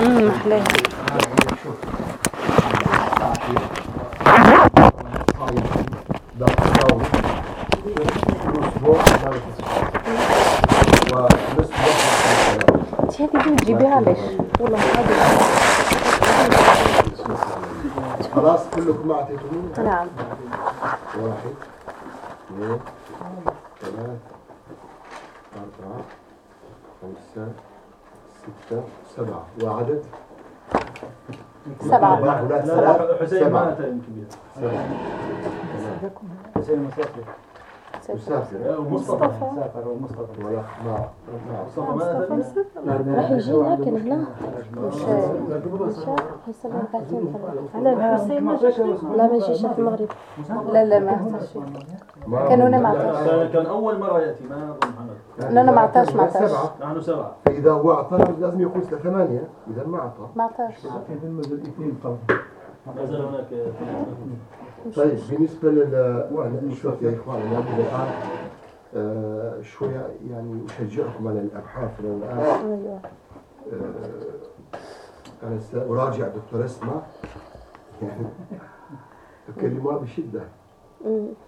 امم محلاها انت هذه دي تجيبيها علاش والله خلاص كلكم اعطيتوني نعم واحد اثنين ثلاثة أربعة خمسة ستة سبعة. وعدد؟ سبعة. لا لا لا سبعة؟ حسين ما سبعة. أتى يمكن. حسين مسافر مسافر ومصطفى مسافر ومصطفى مصطفى. ما أتى راح يجي لكن هنا مش حيصير بعدين على الحسين لا ما يجيش في المغرب. لا لا ما عطاش كانوا هنا ما عطاش كان أول مرة يأتي. ما لا، لا، ما عطاش، ما عطاش. سبعة. نحن سبعة. إذا هو أعطانا لازم يكون ثمانية. إذا ما أعطى ما عطاش ما زال هناك طيب بالنسبة لل شوف يا إخوان أنا الآن آه، شوية يعني أشجعكم على الأبحاث لأن الآن. أيوه. آه، أنا سأراجع دكتور أسماء. يعني أكلمها بشدة.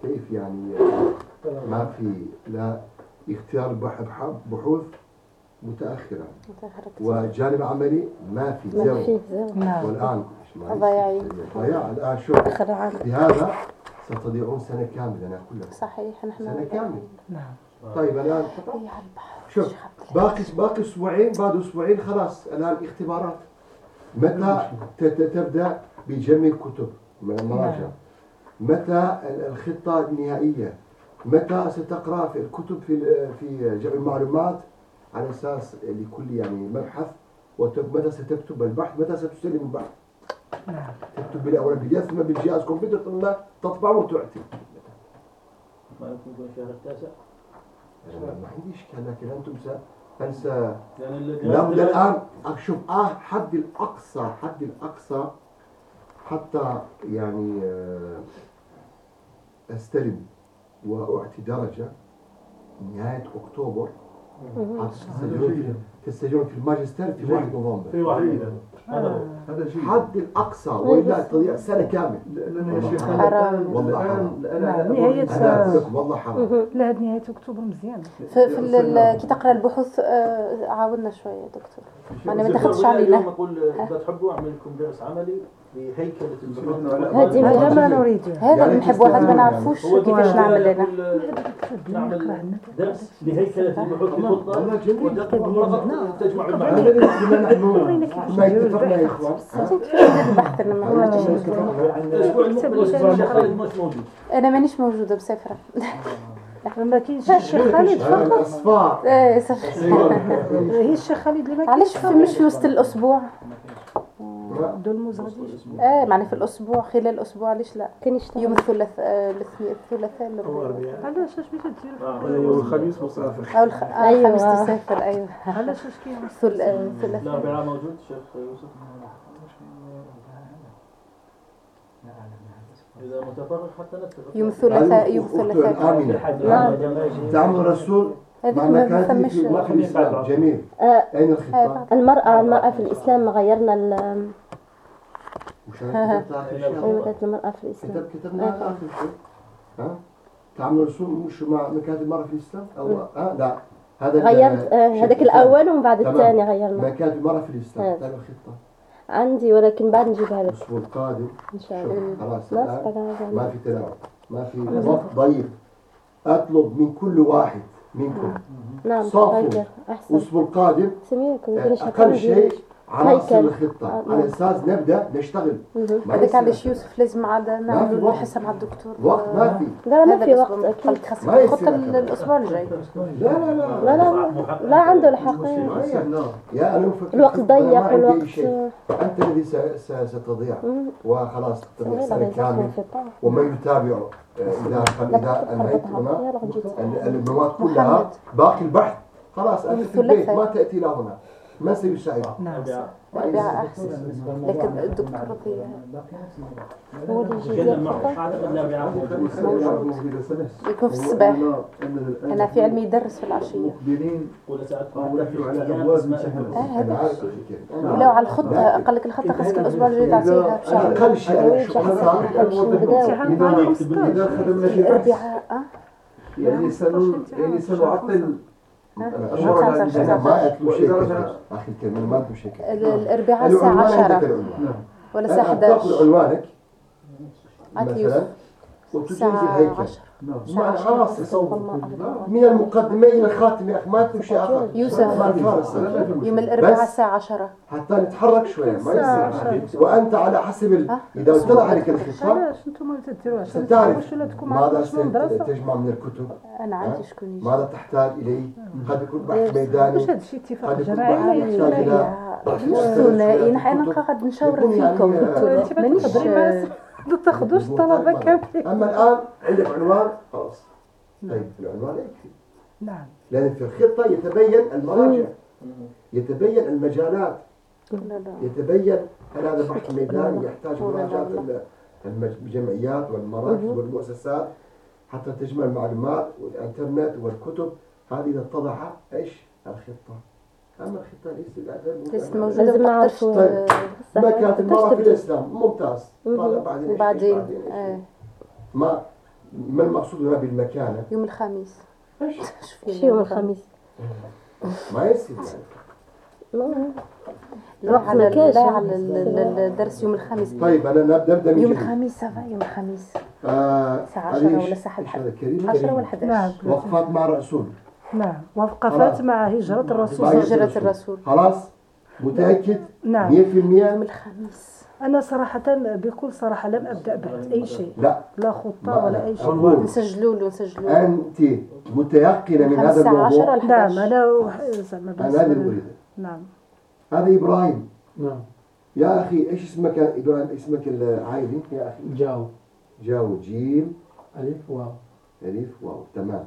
كيف يعني؟ ما في لا اختيار بح- بحوث متأخرة. وجانب عملي ما في زين نعم. والآن ضياعين. ضياع الآن شوف بهذا ستضيعون سنة كاملة أنا أقول لك. صحيح نحن سنة كاملة. نعم. طيب الآن شوف باقي باقي أسبوعين بعد أسبوعين خلاص. الآن اختبارات. متى ت- ت- تبدأ بجمع الكتب؟ من المراجع متى ال- الخطة النهائية؟ متى ستقرأ في الكتب في ال- في جمع المعلومات؟ على أساس لكل يعني مبحث. ومتى ستكتب البحث؟ متى ستسلم البحث؟ تكتب بالاول بي ثم بالجهاز كمبيوتر ثم تطبع وتعطي ما يكون الشهر التاسع ما عندي اشكال لكن أنتم س- انسى يعني لابد الآن أشوف آه حد الأقصى حد الأقصى حتى يعني آه، أستلم وأعطي درجة نهاية أكتوبر عاد تسجلون في- الماجستير في 1 في نوفمبر واحد هذا هو. هذا شيء حد الأقصى وإلا تضيع سنة كاملة. لأن يا شيخ حرام. والله حرام. لكم والله حرام. لا هاد نهاية أكتوبر مزيان. في, في ال- كي تقرأ البحوث آه، عاودنا شوية دكتور. معنى ما تاخذش علينا. اليوم أقول إذا تحبوا أعمل لكم درس عملي. هذه هذا من ما نريد. هذا يعني اللي نحبوا واحد ما نعرفوش كيفاش نعمل أنا نعمل درس لهيكلة البحوث بخطة والله جميل. ودقة فقط تجمع هذا المعلومات اللي كنا نحن ما اتفقنا يا إخوان البحث أنا ما هذا مانيش موجودة مسافره ما كاينش الشيخ خالد هذا فقط إيه صح هي الشيخ خالد اللي ما علاش كاينش في مش في وسط الأسبوع؟ دول مزغديش آه معني في الأسبوع خلال الأسبوع علاش لا؟ كان يشتغل. يوم الثلاثاء الاثنين الثلاثاء الأربعاء. علاش اش دير ولا يوم الخميس؟ مسافر. أو الخ... آه، أيوة. الخميس تسافر أيوه. علاش اش كاين ثل- آه، الثلاثاء الأربعاء موجود الشيخ يوسف. إذا متفرغ حتى نتفق يوم الثلاثاء يوم أختو الثلاثاء. دعم الرسول هذيك مع ما في الإسلام. جميل. آه، أين الخطة؟ المرأة المرأة في الإسلام غيرنا شيء أيوة المرأة في الإسلام. كتب كتبنا آخر شيء ها؟ تعمل الرسول مش مع مكانة المرأة في الإسلام؟ أو ها لا. هذا غيرت آه، هذاك. الأول ومن بعد. الثاني غيرنا. مكانة المرأة في الإسلام. هذا. طيب الخطة عندي ولكن بعد نجيبها لك. الأسبوع القادم. إن شاء الله. خلاص. ما في تلاعب ما في وقت ضيق. أطلب من كل واحد منكم. نعم. صافوا. الأسبوع القادم. سميكم آه، أقل شيء عناصر هيكل. الخطة آه، على نعم. أساس نبدأ نشتغل هذاك يصير. علاش يوسف لازم عاد نعملوا وقت. الحصه مع الدكتور وقت ما في لا ما هذا في وقت يصير خطة أكمل. الأسبوع الجاي لا لا لا لا لا عنده الحق أيوة. يا الوقت ضيق والوقت. أنت الذي ستضيع. وخلاص تضيع لازم كامل. وما يتابع يلا جيت ال- المواد كلها باقي البحث خلاص أنت في البيت. ما تأتي إلى هنا ما سيساعد نعم. الربيعة أحسن لكن الدكتور ضياء هو اللي يجي يكون في الصباح أنا في علمي يدرس في العشية. ولا نحن على آه ولو الخطة قال لك الخطة خاصك الأسبوع الجاي تعطيها بشهر أقل شيء إذا نهار إذا 15 خدمنا في الأربعاء يعني سنعطل خمسة عشر أنا ما ساعة. اتلو شيء وإذا كثير. رجعت- أخي الكريم ما اتلو شيء كثير. ال- الأربعاء الساعة العنوان عندك 10 العنوان ولا تاخذ 11 عنوانك الساعة الهيكل 10 الله من المقدمة إلى الخاتمة يا أخي ما اتلو شيء آخر يوسف. يوم الأربعاء الساعة 10 حتى نتحرك شوية ما يصير وأنت على حسب ال... أه. إذا طلع عليك عشان ستعرف ماذا عارفين شنو مدرسة تجمع من الكتب أنا عندي شكون ماذا تحتاج إليه قد يكون بحث ميداني واش هذا الشيء اتفاق جماعي ثنائي نحن قاعد نشاور يعني- فيكم مانيش ما تاخذوش الطلبة كاملين أما الآن عندك عنوان خلاص. طيب العنوان يكفي. نعم. لأن في الخطة يتبين المراجع. يتبين المجالات. لا لا. يتبين هل هذا بحث ميداني يحتاج مراجعة الجمعيات والمراكز والمؤسسات حتى تجمع المعلومات والإنترنت والكتب. هذه إذا اتضح إيش؟ الخطة. موجودة لازم ما نعرف تقدرش ت- ما كانت المرأة في تبدأ. الإسلام. ممتاز. بعد- بعدين إيش- آه، ما ما المقصود هنا بالمكانة؟ يوم الخميس. شي يوم الخميس. ما يصير يعني. ما- لا الوقت على لا على ال- ال- الدرس يوم الخميس. طيب أنا نبدأ نبدأ من يوم الخميس سافا يوم الخميس. آه، الساعة هذه 10 إيش- ولا هذا 11 كريم 10 كريم. ولا نعم 11 وقفات مع الرسول نعم. وقفات مع هجرة الرسول. هجرة الرسول. خلاص؟ متأكد؟ 100% نعم يوم الخميس. أنا صراحة بكل صراحة لم أبدأ بعد أي شيء. لا. لا خطة ولا أي شيء. نسجلوا له نسجلوا له أنت متيقنة من هذا الساعة 10 الموضوع نعم 11 أنا وح- زعما أنا هذا اللي نعم. هذا إبراهيم. نعم. يا أخي إيش اسمك؟ إبراهيم اسمك العائلي يا أخي. جاو. جاو جيم. ألف واو. ألف واو. تمام.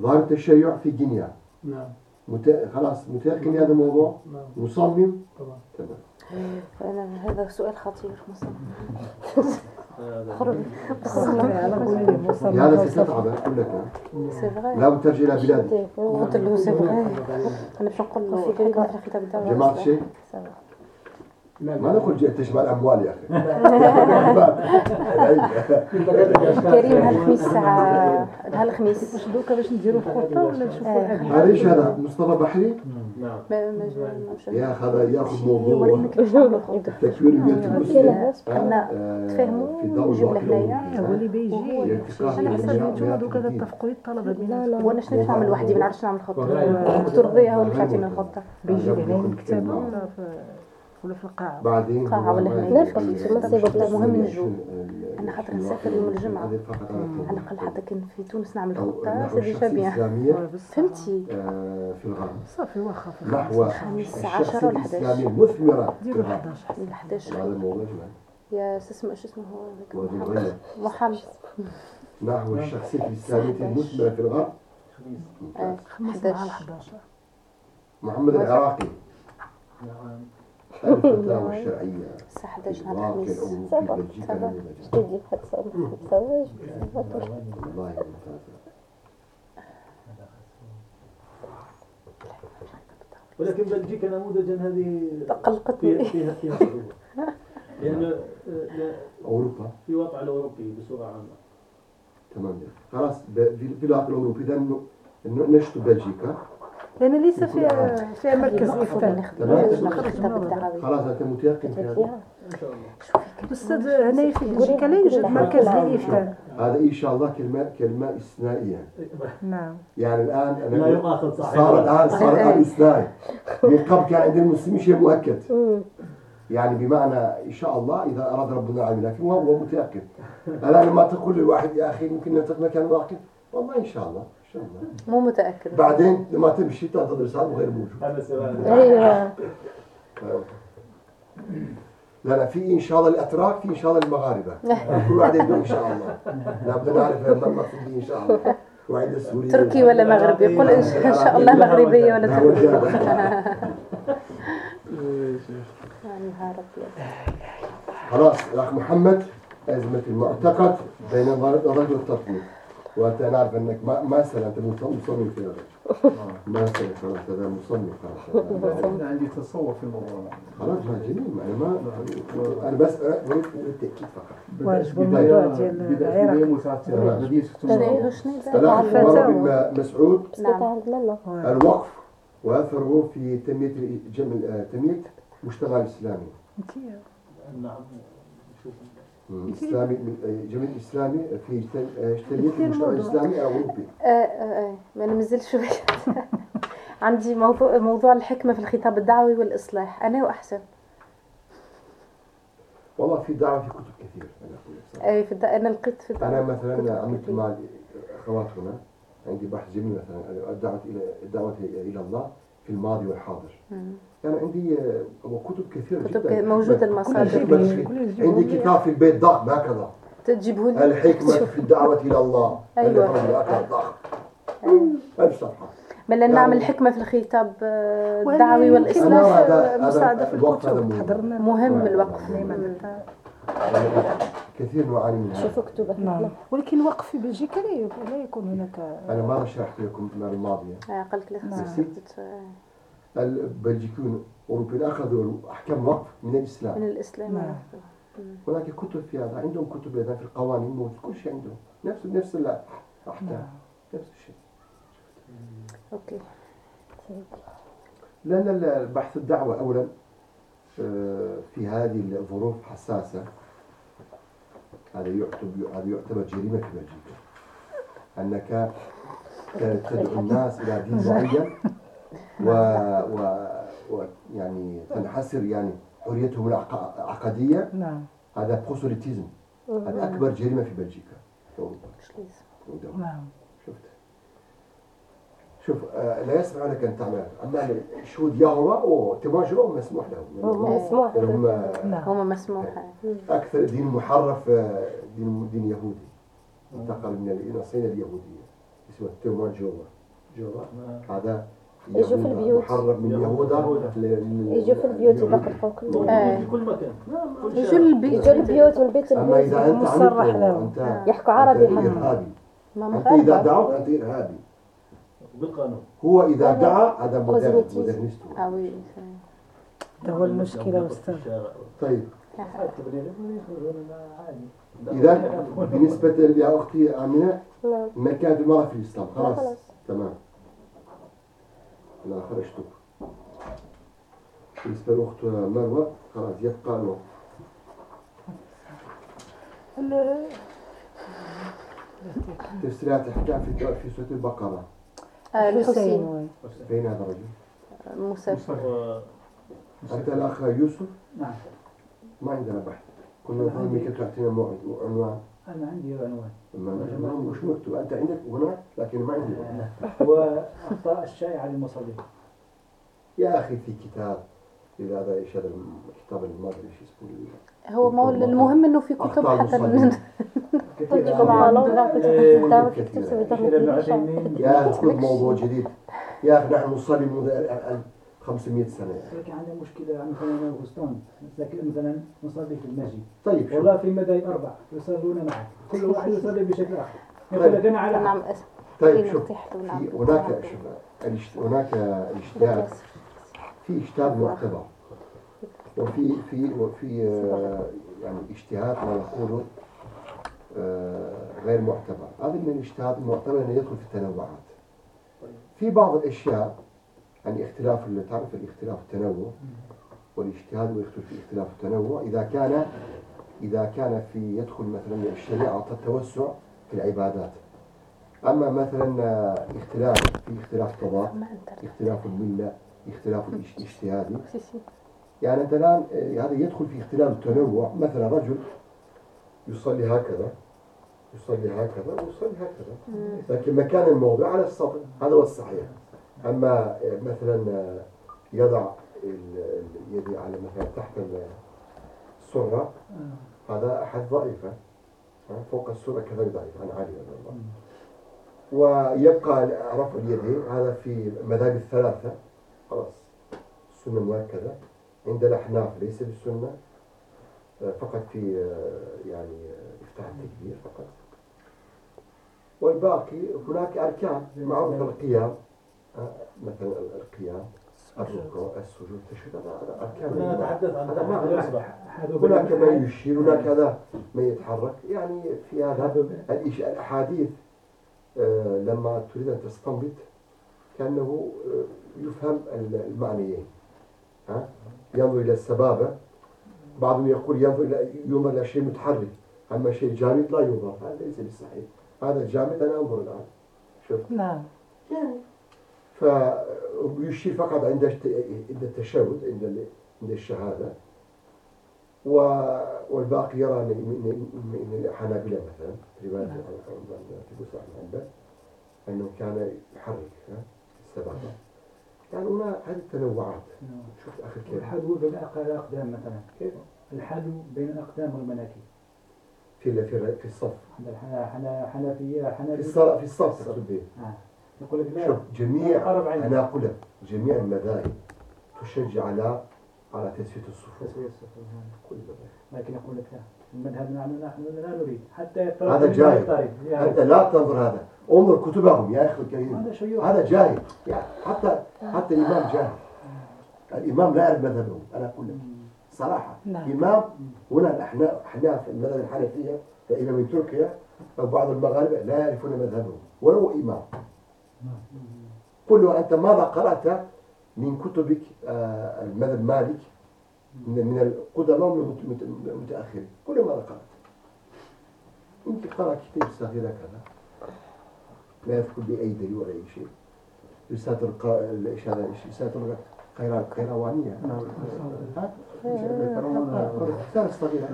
ظاهر التشيع في غينيا نعم. مت... خلاص متيقن هذا الموضوع؟ نعم. مصمم؟ طبعا. تمام. أنا هذا سؤال خطير قولي موسى هذا ستتعب أقول لك. c'est vrai لا ترجع إلى بلادك. قلت له c'est vrai أنا باش نقول له حكمة في الكتاب تاعو جمعت شيء ما نقول جئت تجمع الأموال يا أخي. كريم هالخميس هالخميس. دوكا باش نديرو الخطة ولا نشوفو آه. هذا هذا؟ مصطفى بحري؟ نعم. ما- ما- ما- مش- يا هذا ياخذ موضوع تكوين ملك المسلم. آه، له واحدة هنايا هو اللي بيجي. أنا حسب نتوما دوكا تتفقوا الطلبة بيناتكم وأنا شنو نفهم لوحدي ما نعرفش نعمل خطة. دكتور ضياء هو اللي بيعطينا الخطة. بيجي هنا كلمة. ولا ولا في القاعة. بعدين قاعة ولا هنا لا، في المسجد. مهم نجو. أنا خاطر نسافر يوم الجمعة. على. الأقل حتى كان في تونس نعمل خطة نحو سي ديجا الشخصية بيان الإسلامية فهمتي آه، في الغرب. صافي واخا في نحو الخميس الشخصية 10 ولا 11 الإسلامية المثمرة في ديروا الغرب 11 ال 11 هذا الموضوع جمال يا اسمه شو اسمه هو؟ هذاك محمد. نحو الشخصية الإسلامية المثمرة في الغرب. مع 11 11 محمد العراقي. نعم. الفتاوى الشرعية. الساعة 11 في نهار الواقع الخميس والله ممتازة ولكن بلجيكا نموذجا هذه قلقتني فيها فيها لأن آه، أوروبا؟ في الواقع الأوروبي بصورة عامة. تمام. خلاص ب- في في الواقع الأوروبي. إذا نشط بلجيكا. لأن ليس فيها فيها مركز الدعوي خلاص أنت متيقن في هذا. شاء الله أستاذ هنا في بلجيكا لا يوجد مركز للإفتاء هذا؟ إن شاء الله كلمة كلمة استثنائية نعم. يعني الآن لا أنا يؤاخذ صار الآن صار الآن استثنائي من قبل كان عند المسلمين شيء مؤكد. يعني بمعنى إن شاء الله إذا أراد ربنا العالمين لكن هو هو متيقن. الآن لما تقول للواحد يا أخي ممكن نلتقي مكان واحد والله إن شاء الله. مو متأكد بعدين لما تمشي تنتظر ساعة غير موجود هذا سؤال أيوه لا لا في ان شاء الله الاتراك في ان شاء الله المغاربه كل واحد عنده ان شاء الله لابد نعرف ما المقصود به ان شاء الله واحد السوري تركي ولا مغربي قل إن شاء الله مغربية ولا لا، تركي. يعني خلاص يا اخ محمد ازمه المعتقد بين الرجل والتطبيق وانت أنا عارف إنك ما ما سأل أنت مصمم مصمم في هذا. ما سأل خلاص هذا مصمم خلاص. أنا عندي تصور في الموضوع. خلاص ما جميل ما أنا ما أنا بس اريد التاكيد فقط. واجب الموضوع ديال بدأ العراق. مسعود. سمعت عندنا الوقف واثره في تنمية جمع تنمية المجتمع الإسلامي. نعم. الاسلامي جمع الاسلامي في تن- آه، تنميه المجتمع الاسلامي الاوروبي آه آه آه ما أنا مازلت شوية عندي موضوع موضوع الحكمة في الخطاب الدعوي والإصلاح أنا وأحسن والله في دعوه في كتب كثير أنا. أي في الد... أنا لقيت في أنا كتب مثلا عملت. مع الاخوات هنا عندي بحث جميل مثلا الدعوه إلى الدعوه إلى الله في الماضي والحاضر. مم. يعني عندي آه، كتب كثيرة كتب جدا. موجودة كل المصادر. عندي كتاب في البيت ضخم هكذا تجيبه لي؟ الحكمة في الدعوة إلى الله. أيوة. الذي هكذا ضخم. ألف صفحة. بل يعني- نعمل حكمة في الخطاب آه، الدعوي هذا مساعدة في الكتب مهم. نعم، الوقف نعم. يعني كثير نعاني منها. شوفوا كتبك نعم. ولكن الوقف في بلجيكا لا يكون- لا يكون هناك أنا ما شرحت لكم المرة الماضية. آه، قلت لي نعم. خصك البلجيكيون الأوروبيون أخذوا أحكام الوقف من من الإسلام. الإسلام نعم. هناك كتب في هذا عندهم كتب أيضا في القوانين موجود كل شيء عندهم. نفس نفس الأحكام نعم. نفس الشيء. OK. لأن البحث الدعوة أولا آه، في هذه الظروف حساسة هذا يعتبر هذا يعتبر جريمة في بلجيكا. أنك آه، تدعو الناس إلى دين معين و, و, و يعني تنحسر يعني حريتهم العق- العقدية. نعم. هذا بروسوليتيزم هذا أكبر جريمة في بلجيكا. في أوروبا. نعم. شفت؟ شوف آه، لا يسمح لك أن تعمل. أما الشهود يهوى أو تواجهوا مسموح لهم. مسموح. يعني هم نعم. هما مسموح. أكثر دين محرف آه، دين دين يهودي. انتقل من النصين اليهودية. اسمه تيمون جوا جوا هذا يجوا في البيوت. محرف من يهودا. يجوا في البيوت كل آه. في كل مكان نعم. كل يجوا. البيت يجوا البيوت. من بيت أنت مصرح لهم. يحكوا عربي ما أنت إذا دعوت أنت إرهابي. بالقانون. هو إذا هذا دعا هذا. مودرنست أوي هذا هو المشكلة أستاذ. طيب. إذا بالنسبة يا أختي آمنة نعم. مكان المرأة في الإسلام. لا خلاص. تمام. أنا خرجت. بالنسبة لأخت مروة خلاص يبقى الوقت ال- تفسيرات أحكام في في سورة البقرة. آه، الحسين الحسين وي. بين هذا الرجل. مسافر أنت الأخ يوسف؟ نعم. ما عندنا بحث. كنا نظن انك تعطينا موعد وعنوان. أنا عندي عنوان. ما مش مكتوب. أنت عندك هنا لكن ما عندي. هو أخطاء الشائعة للمصلين يا أخي في كتاب. إذا هذا إيش هذا الكتاب اللي ما أدري إيش اسمه؟ هو مول المهم إنه في كتب حتى تجيكم على الله إيه، الدعوة كثير. تكتب سوي الشيخ ابن عثيمين يا أخي خذ موضوع جديد. يا أخي نحن نصلي منذ 1500 سنة. لكن عندنا مشكلة مثلا وغسطان لكن مثلا نصلي في المسجد طيب. شوف والله في مدى أربع يصلون معك كل واحد يصلي بشكل آخر. يقول لك أنا على نعم طيب شوف نفتح له في نعم. هناك شوف هناك الاجتهاد في اجتهاد معتبر وفي في وفي آه، يعني اجتهاد ما نقوله آه، غير معتبر. هذا من الاجتهاد المعتبر أنه يدخل في التنوعات. في بعض الأشياء يعني اختلاف اللي تعرف الاختلاف التنوع والاجتهاد ويدخل في اختلاف التنوع. إذا كان إذا كان في يدخل مثلا الشريعة التوسع في العبادات. أما مثلا آه، اختلاف في اختلاف انت اختلاف الملة اختلاف الاج- الاجتهادي يعني انت الآن آه، هذا يدخل في اختلاف التنوع. مثلا رجل يصلي هكذا يصلي هكذا ويصلي هكذا. لكن مكان الموضع على السطح. هذا هو الصحيح. أما آه، مثلا آه، يضع ال- اليد على مثلا تحت السرة هذا أحد ضعيفة. آه، فوق السرة كذلك ضعيف. عن علي رضي الله. ويبقى رفع اليدين هذا في المذاهب الثلاثة. خلاص السنة مؤكدة. عند الأحناف ليس بالسنة آه، فقط في آه، يعني آه، إفتاح التكبير فقط. والباقي هناك أركان معروف القيام آه، مثلا القيام الركوع السجود التشهد هذا أركان. الإيمان. نتحدث عن هذا ما هناك ما يشير هناك هذا ما يتحرك. يعني في هذا الأحاديث لما تريد أن تستنبط كأنه يفهم ال- المعنيين. ها؟ ينظر إلى السبابة بعضهم يقول ينظر إلى ينظر إلى شيء متحرك أما شيء جامد لا ينظر هذا ليس بالصحيح هذا جامد أنا أنظر الآن شوف نعم يعني فيشير فقط عند عند التشهد عند عند الشهادة والباقي يرى من من- من الحنابلة مثلا رواية عن عن- في بوسع بن عنبة أنه كان يحرك السبابة يعني هنا هذه التنوعات. شوف أخي كيف الحذو بين الأقدام مثلا. كيف؟ الحذو بين الأقدام والمناكب في في في الصف. الحنا- حنا- في الصلاة في الصف تقصد به. آه. يقول لك لا. شوف جميع. أنا أقول لك جميع المذاهب تشجع على على تثبيت الصفوف. تسوية الصفوف هذا. كل لكن يقول لك لا. المذهب نحن نحن لا نريد. حتى هذا جاهل. أنت لا تنظر هذا. انظر كتبهم يا أخي الكريم. هذا شيوخ هذا جاهل. يعني حتى حتى الإمام جاهل. الإمام لا يعرف مذهبه. أنا أقول لك. صراحة. نعم. إمام هنا الأحناف أحناف المذهب الحنفية إمام من تركيا أو بعض المغاربة لا يعرفون مذهبهم ولو إمام. قل له أنت ماذا قرأت من كتبك آه، المذهب مالك؟ من من القدماء ومن المت- المت- المتأخرين. له ماذا قرأت يمكن قرأ كتاب صغير كذا. لا يذكر بأي دليل ولا أي شيء. رسالة القا... رسالة القيرا- القيروانية. ها؟ رسالة صغيرة.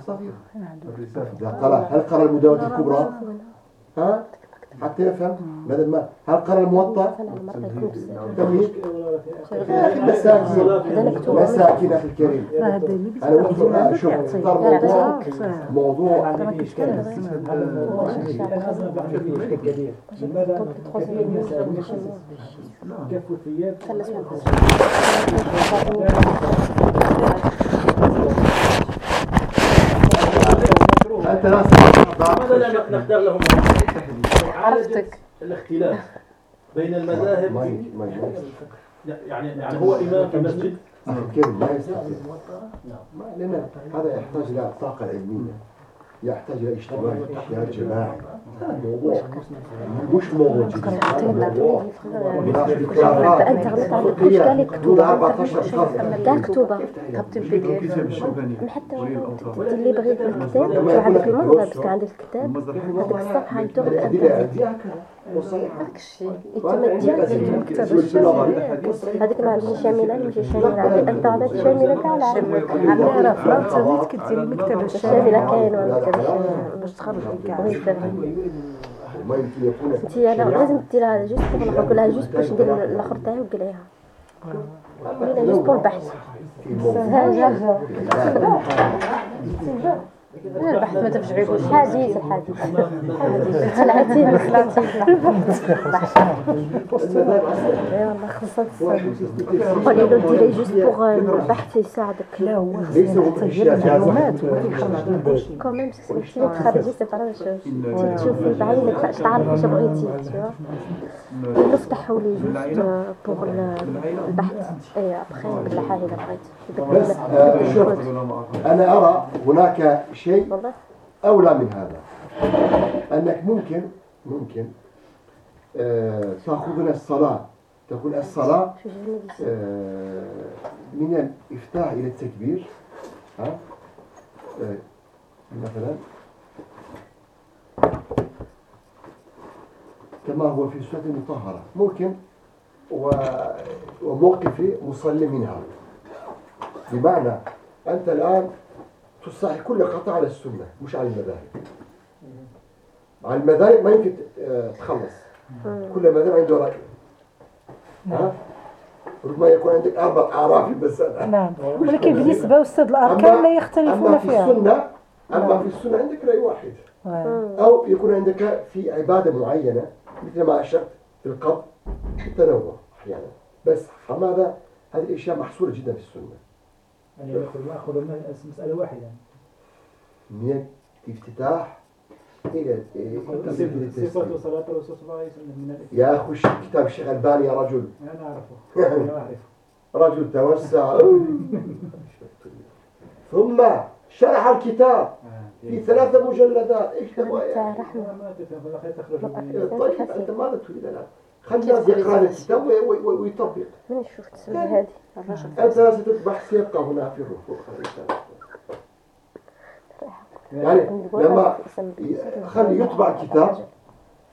صغيرة هل قرأ المدونة الكبرى؟ ها؟ حتى يفهم ماذا ما هل قرأ الموطأ؟ أخي مساكين مساكين أخي الكريم أنا قلت له شوف اختار موضوع موضوع ما عندي إشكال كده. هذا الموضوع عندي. أنا أصلا بعمل فيه إشكال كبير لماذا طب تخرج كثير من الناس من يعملون الشمال. كف الثياب خلص من أنت لا لماذا لا نختار لهم؟ عرفتك الاختلاف بين المذاهب. يعني يعني هو إمام في مسجد. يستطيع؟ ما لأن هذا يحتاج إلى طاقة علمية. يحتاج إلى اجتماع. اجتهاد جماعي هذا مش موضوع جديد. هذا موضوع فأنت غلطت على كل حدود 14 قرن كاع كتوبة كتبت الكتاب البي الشوكاني حتى ولي ولو الأوطان اللي بغيت من الكتاب. تروح عندك المغرب تكون عندك الكتاب المصدر. هذيك الصفحة داك الشيء ديالك هذيك ما شاملة اللي ماشي شاملة عندي الانترنت شاملة كاع العالم عامله راه في الانترنت كديري المكتبه الشامله كاين ولا كذا باش تخرج كاع انت لا لازم ديرها جوست بوغ الآخر قولها جوست باش ندير الآخر تاعي وقلعيها قوليها جوست بوغ البحث في موضوع ها جا أنا البحث ما تفجعيبوش الحديث الحديث. العتيب والله خلصت قولي له ديري جوست بوغ البحث يساعدك لا هو ليس هم أشياء جازمة معلومات وكيخرج لك كلشي كوميم اللي تخرجي سي با شوز تشوفي بعينك باش تعرفي واش بغيتي نفتحوا لي جوست بوغ البحث اي ابخي نبلعها اذا بغيت آه، أنا أرى هناك شيء أولى من هذا. أنك ممكن ممكن آه، تأخذنا الصلاة. تقول الصلاة آه، من الإفتاح إلى التكبير. ها؟ آه، مثلا. كما هو في سورة المطهرة. ممكن و... وموقفي مصلي منها. بمعنى أنت الآن تصحي كل قطع على السنة مش على المذاهب. على المذاهب ما يمكن آه، تخلص. كل مذهب عنده رأي. ها؟ ربما يكون عندك أربع أعراف بس نعم. ولكن بالنسبة أستاذ الاركان لا يختلفون أما في فيها. السنة أما في السنة عندك رأي واحد. آه. أو يكون عندك في عبادة معينة مثل ما أشرت في القبر التنوع أحيانا. بس هذا هذه الأشياء محصورة جدا في السنة. يعني يأخذ يأخذ مسألة واحدة. من الافتتاح إلى صفة صلاة الرسول صلى الله عليه وسلم يا اخو الشيخ كتاب الشيخ الباني يا رجل؟ أنا أعرفه. أنا أعرفه. رجل توسع. ثم شرح الكتاب في ثلاثة مجلدات. إيش تبغى؟ أخي؟ رحمة ما تفهم والله تخرج من طيب أنت ماذا تريد الان؟ خلي يقرأ الكتاب وي- وي- وي- ويطبق. من شفت تسمى هذه؟ الرجل أنت ستذبح سيبقى هنا في الرفوق يعني لما خلي يطبع كتاب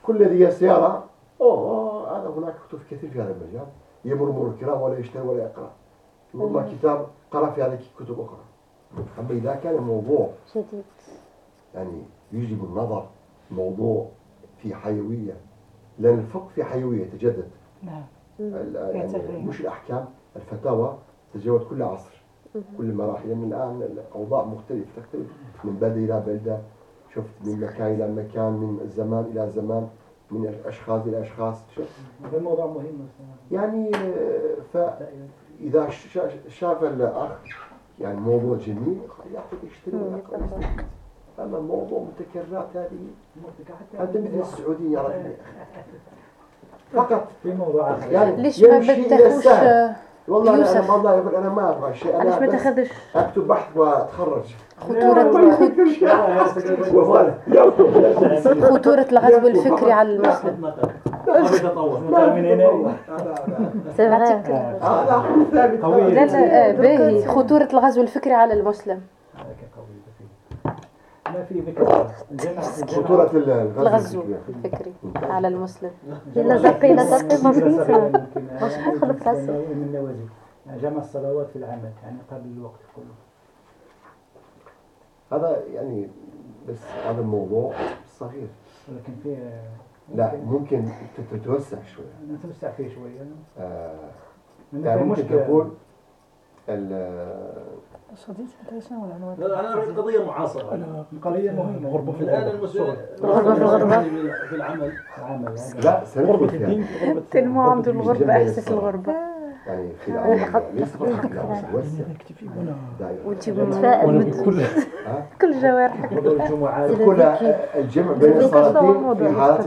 كل ذي سيارة أوه هذا هناك كتب كثير في هذا المجال. يمر مرور الكرام ولا يشتري ولا يقرأ. ربما كتاب قرأ في هذه كتب أخرى. أما إذا كان الموضوع جديد. يعني يجب النظر موضوع في حيوية لأن الفقه في حيوية يتجدد. نعم. يعني. مش الأحكام الفتاوى تتجاوز كل عصر كل المراحل لأن الآن الأوضاع مختلفة تختلف. من بلدة إلى بلدة شفت من مكان إلى مكان من زمان إلى زمان من أشخاص إلى أشخاص. شفت؟ هذا الموضوع مهم يعني آه، فإذا ش- ش- شاف الأخ يعني موضوع جميل يأخذ يشتري ويقرأ يستفيد. أما موضوع متكررات هذه أنت مثل السعوديين يا رجل يا أخي. فقط في موضوع آخر يعني ليش ما السهل. والله يوسف؟ أنا والله يقول أنا ما أبغى شيء علاش أنا ما تاخذش أكتب بحث وأتخرج خطورة خطورة الغزو الفكري على المسلم هذا. لا لا آه، باهي خطورة الغزو الفكري على المسلم هذا ما في ذكر خطورة الغزو الفكري. على المسلم. إلا زقي إلا زقي واش حيدخل في العسل؟ من النوازل جمع الصلوات في العمل يعني قبل الوقت كله. هذا يعني بس هذا الموضوع صغير ولكن في لا ممكن تتوسع شوية. نتوسع فيه شوية. آه، يعني في ممكن. تقول ال- صديق انت شنو العنوان؟ لا أنا قضية معاصرة. قضية مهمة غربة في الآن المسلمين الغربة في الغربة. في العمل. يعني. لا غربة تنمو عنده الغربة جمع إحساس الصلاة. الغربة. يعني في العمل ليس لا وسع وتجيب متفائل. بكل؟ كل جوارحك كل الجمع بين الصلاتين في حالات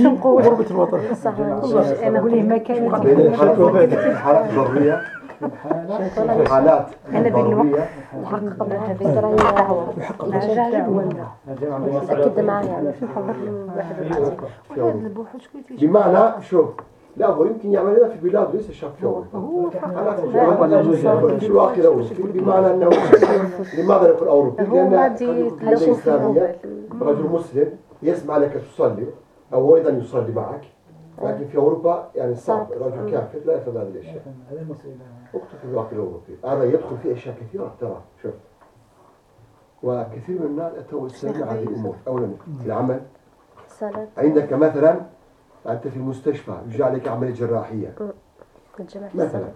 نقول غربة الوطن. صح. أنا قولي ما كان بين الحالات في في باش نحضر له واحد في. البوحة شكون تيجي بمعنى شوف لا هو يمكن يعمل هذا في بلاد ليس شاف في الواقع الأوروبي بمعنى أنه لماذا نقول أوروبي؟ لأن الدولة الإسلامية رجل مسلم يسمع لك تصلي أو هو أيضا يصلي معك لكن في أوروبا يعني صعب. رجل كافر لا يفهم هذه الأشياء. هذا في الواقع الأوروبي هذا يدخل فيه أشياء كثيرة ترى شوف. وكثير من الناس أتوا مع هذه الأمور. أولا في العمل. صلاة. عندك مثلا أنت في المستشفى يجي عليك عملية جراحية. مثلا.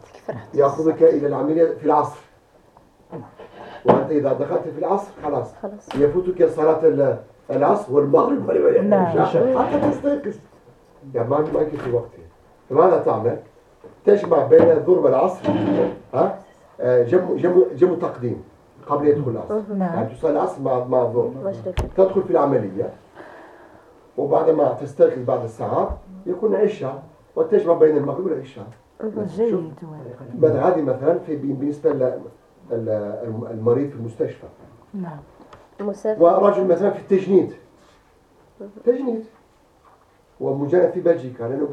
يأخذك إلى العملية في العصر. وأنت إذا دخلت في العصر خلاص. خلاص. يفوتك صلاة ال- العصر والمغرب نعم. والعشاء حتى تستيقظ يعني ما يمكن في وقته فماذا تعمل؟ تجمع بين الظهر والعصر ها؟ آه، جمع جمع جمع تقديم قبل يدخل العصر. نعم. يعني تصلي العصر مع مع الظهر. تدخل في العملية وبعد ما تستيقظ بعد الساعات يكون عشاء وتجمع بين المغرب والعشاء. جيد. مثلا هذه مثلا في بالنسبة لل- ال- المريض في المستشفى. نعم. ورجل مثلا في التجنيد. تجنيد. ومجند في بلجيكا إنه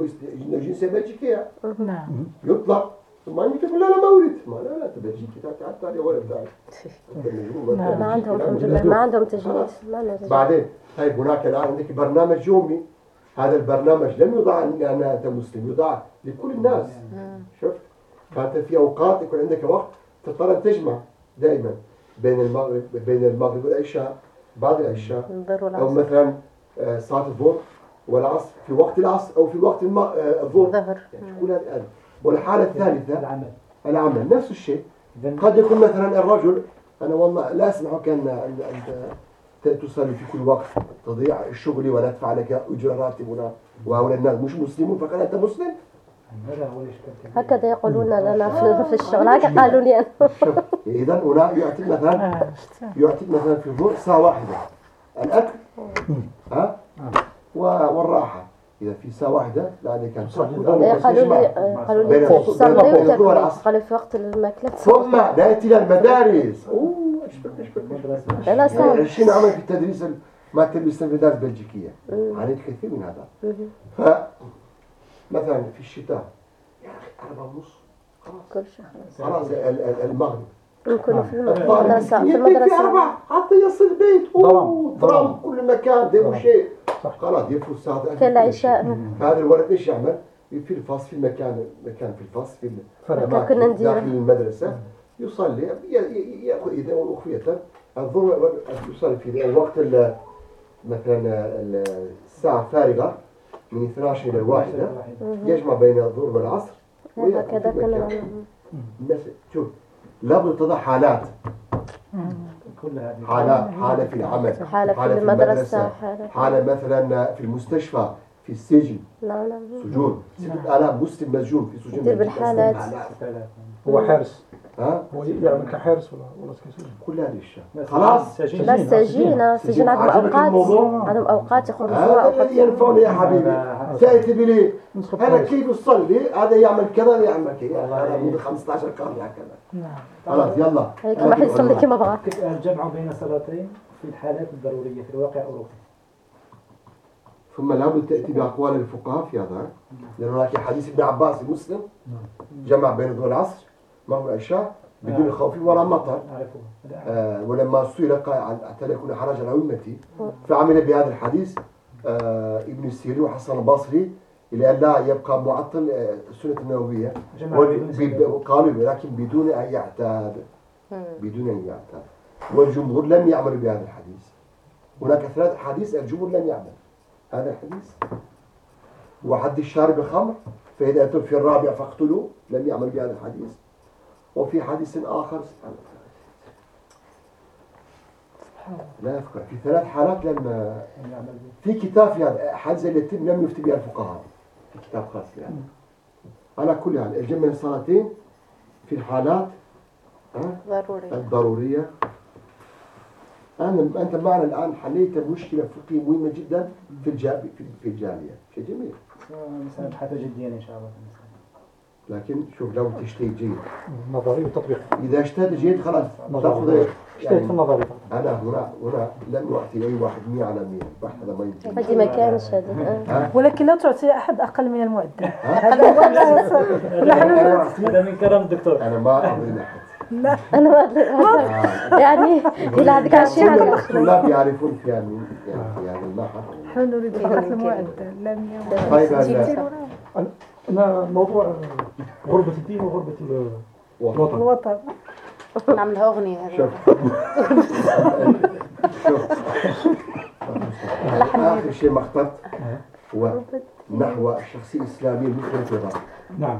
جنسيه بلجيكية. نعم. يطلق ثم أنت تقول لا لا ما أريد. ما لا لا انت بلجيكي تعال تعال تعال يا ولد تعال نعم. ما عندهم بلجيكي، الحمد لله. ما عندهم تجنيد ما عندهم تجنيد بعدين طيب هناك الآن عندك برنامج يومي. هذا البرنامج لم يوضع لأن أنت مسلم يوضع لكل الناس. شفت؟ فانت في أوقات يكون عندك وقت تضطر أن تجمع دائما بين المغرب بين المغرب والعشاء بعد العشاء. أو مثلا آه، صلاة الظهر. والعصر في وقت العصر أو في وقت الم- آه، الظهر. الظهر. يعني كل هذه الآن. والحالة الثالثة العمل. العمل. نفس الشيء. قد يكون مثلا الرجل أنا والله لا ان أن ت- تصلي في كل وقت تضيع شغلي ولا ادفع لك اجره راتبنا وهؤلاء الناس مش مسلمون فقال أنت مسلم. هكذا يقولون لنا في في الشغل. هكذا قالوا لي أنا. شوف اذا هنا يعطي مثلا آه،. يعطيك مثلا في الظهر ساعة واحدة. الأكل. ها؟ والراحة. إذا في ساعة واحدة لا عليك أن قالوا. لي قالوا لي. قالوا في وقت الماكلة ثم نأتي إلى المدارس. يعني صعب. 20 عاما في التدريس ما تلبس في المدارس البلجيكية. عانيت كثير من هذا. مهم. ف مثلا في الشتاء يا أخي أربعة ونص. كل شيء خلاص خلاص ال- ال- المغرب. نكونوا في الم- في المدرسة في المدرسة أربعة حتى يصل البيت ضرام. كل مكان ديروا. شيء صح. خلاص يدخل الساعة كان. العشاء هذا الولد إيش يعمل؟ في الفصل في مكان مكان في الفصل في كنا. داخل المدرسة يصلي ي- ي- ياخذ إذا واخوية الظهر يصلي في وقت ال- مثلا ال- الساعة فارغة من 12 إلى الواحدة يجمع بين الظهر والعصر هكذا كنا. نعمل. شوف لابد تضع حالات. حالة حالة في العمل. حالة في المدرسة حالة حالة مثلا في المستشفى في السجن. لا لا سجون. ستة آلاف مسلم مسجون في سجون. دير بالحالات. هو حارس ها؟ هو يعمل كحارس ولا ولا كسجين كل هذه الأشياء. بس خلاص. سجين. لا السجين سجين. عندهم الموضوع؟ عندهم أوقات يخرجوا هذا أوقات ينفعني يا حبيبي. تأتي بلي كويس. كيف اصلي هذا يعمل كذا هذا يعمل كذا. هذا يعني- منذ 15 قرن هكذا نعم. خلاص يلا. هيك الواحد يصلي كما بغى. الجمع بين الصلاتين في الحالات الضرورية في الواقع الأوروبي. ثم لابد تأتي بأقوال الفقهاء في هذا. لأن هناك حديث ابن عباس مسلم. جمع بين الظهر والعصر مغرب والعشاء بدون خوف ولا مطر. آه ولما سئل قال عن حتى لا يكون حرج على أمتي. فعمل بهذا الحديث. آه ابن السيرين وحسن البصري إلى أن لا يبقى معطل آه، السنة النبوية. قالوا ولكن بدون أن يعتاد. بدون أن يعتاد. والجمهور لم يعملوا بهذا الحديث. هناك ثلاث أحاديث الجمهور لم يعمل هذا الحديث. وحد الشارب الخمر فإذا أتوا في الرابع فاقتلوا لم يعمل بهذا الحديث. وفي حديث آخر سبحان الله لا أذكر في ثلاث حالات لما يعمل به. في كتاب في هذا التي لم يفتي بها الفقهاء. كتاب خاص يعني على كل حال الجمع الصلاتين في الحالات ها، ضروري الضرورية. أنا أنت معنا الآن حليت مشكلة فقهية مهمة جدا في الجا في في الجالية. شيء جميل. سنبحث جديا إن شاء الله. لكن شوف لو تجتهد جيد. نظري وتطبيق. إذا اجتهد جيد خلاص. نظري. تأخذ اجتهد في النظري. أنا هنا هنا لم أعطي أي واحد 100 على 100 البحث هذا ما يمكن هذه ما كانش هذه ها؟ ولكن لا تعطي أحد أقل من المعدل؟ هذا هو أعطي. هذا من كرم الدكتور أنا ما أظن أحد. لا. أنا ما يعني إلى هذيك عشرين الطلاب يعرفون في يعني يعني في هذا المعهد نحن نريد فقط المعدل لا مية طيب سنة. أنا موضوع غربة الدين وغربة ال- الوطن. الوطن. نعملها أغنية هذا. شوف. شوف. آخر شيء ما اخترت هو نحو الشخصية الإسلامية المسلمة في الغرب نعم.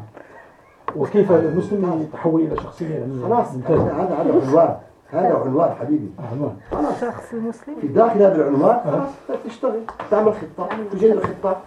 وكيف المسلم يتحول إلى شخصية يعني خلاص. هذا هذا هذا هذا عنوان حبيبي. عنوان. شخص مسلم. في داخل هذا العنوان خلاص تشتغل تعمل خطة تجي الخطة.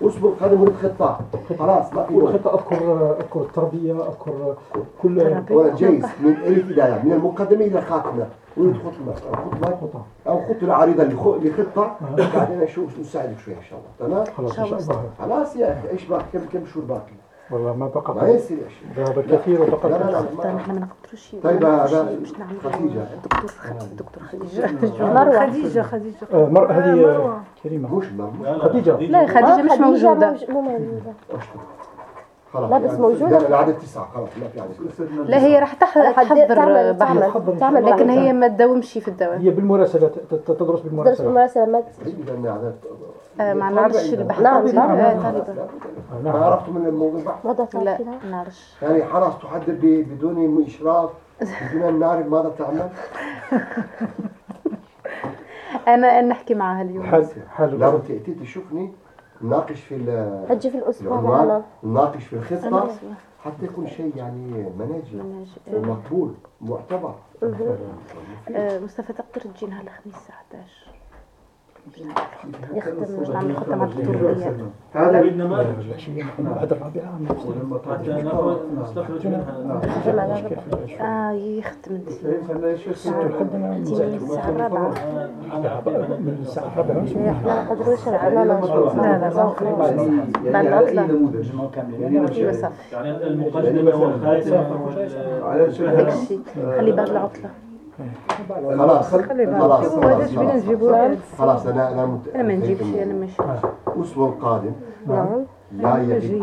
واصبر هذا مريد خطة. خلاص ما في. خطة أذكر أذكر التربية أذكر كل ولا جيز من ألف إلى ياء من المقدمة إلى الخاتمة. ويريد خطوة أو خطوة خطة. أو خطوة عريضة لخ- لخطة بعدين أشوف نساعدك شوية إن شاء الله. تمام؟ خلاص إن شاء الله. خلاص يا أخي إيش باقي؟ كم كم شهور باقي؟ والله ما ما بقى يصير يا شيخ. ذهب الكثير لا لا وبقى لا. طيب ما- إحنا ما نقدروش طيب ما باش نعملوا خديجة. الدكتور الدكتور خديجة. مروة. خديجة خديجة. آه، مر... هذه كريمة. مش ما خديجة. لا خديجة مش موجودة مش- مو موجودة. خلاص لا، بس يعني موجودة. لا، العدد تسعة خلاص ما في عدد لا هي راح تح- تحضر تعمل تعمل لكن. هي ما تداومش في الدوام هي بالمراسلة ت- ت- تدرس درس بالمراسلة بالمراسلة ما عدد آه، ما نعرفش البحث نعم، نعم. آه، ما نعم. عرفت من الموضوع البحث ماذا لا ما نعرفش. يعني خلاص تحضر ب- بدون إشراف. بدون أن نعرف ماذا تعمل. أنا نحكي معها اليوم. حال حال لو تشوفني. نناقش في ال- هتجي في الأسبوع معنا. نناقش في الخطة حتى يكون شيء يعني منهج. ومقبول معتبر. آه، مصطفى تقدر تجينا الخميس الساعة 11 يخدم عن الخدمة الدولية هذا بدنا هذا الرابعة حتى نستخرج منها آه يخدم من الساعة الرابعة من الساعة الرابعة إحنا ما نقدروش نعملوا لا لا ما نقدروش بعد العطلة صافي يعني المقدمة والخاتمة داكشي خلي بعد العطلة خلاص خلاص خلاص خلاص أنا أنا مت... أنا ما نجيبش أنا ماشي نشوفش أسبوع نعم. لا يجي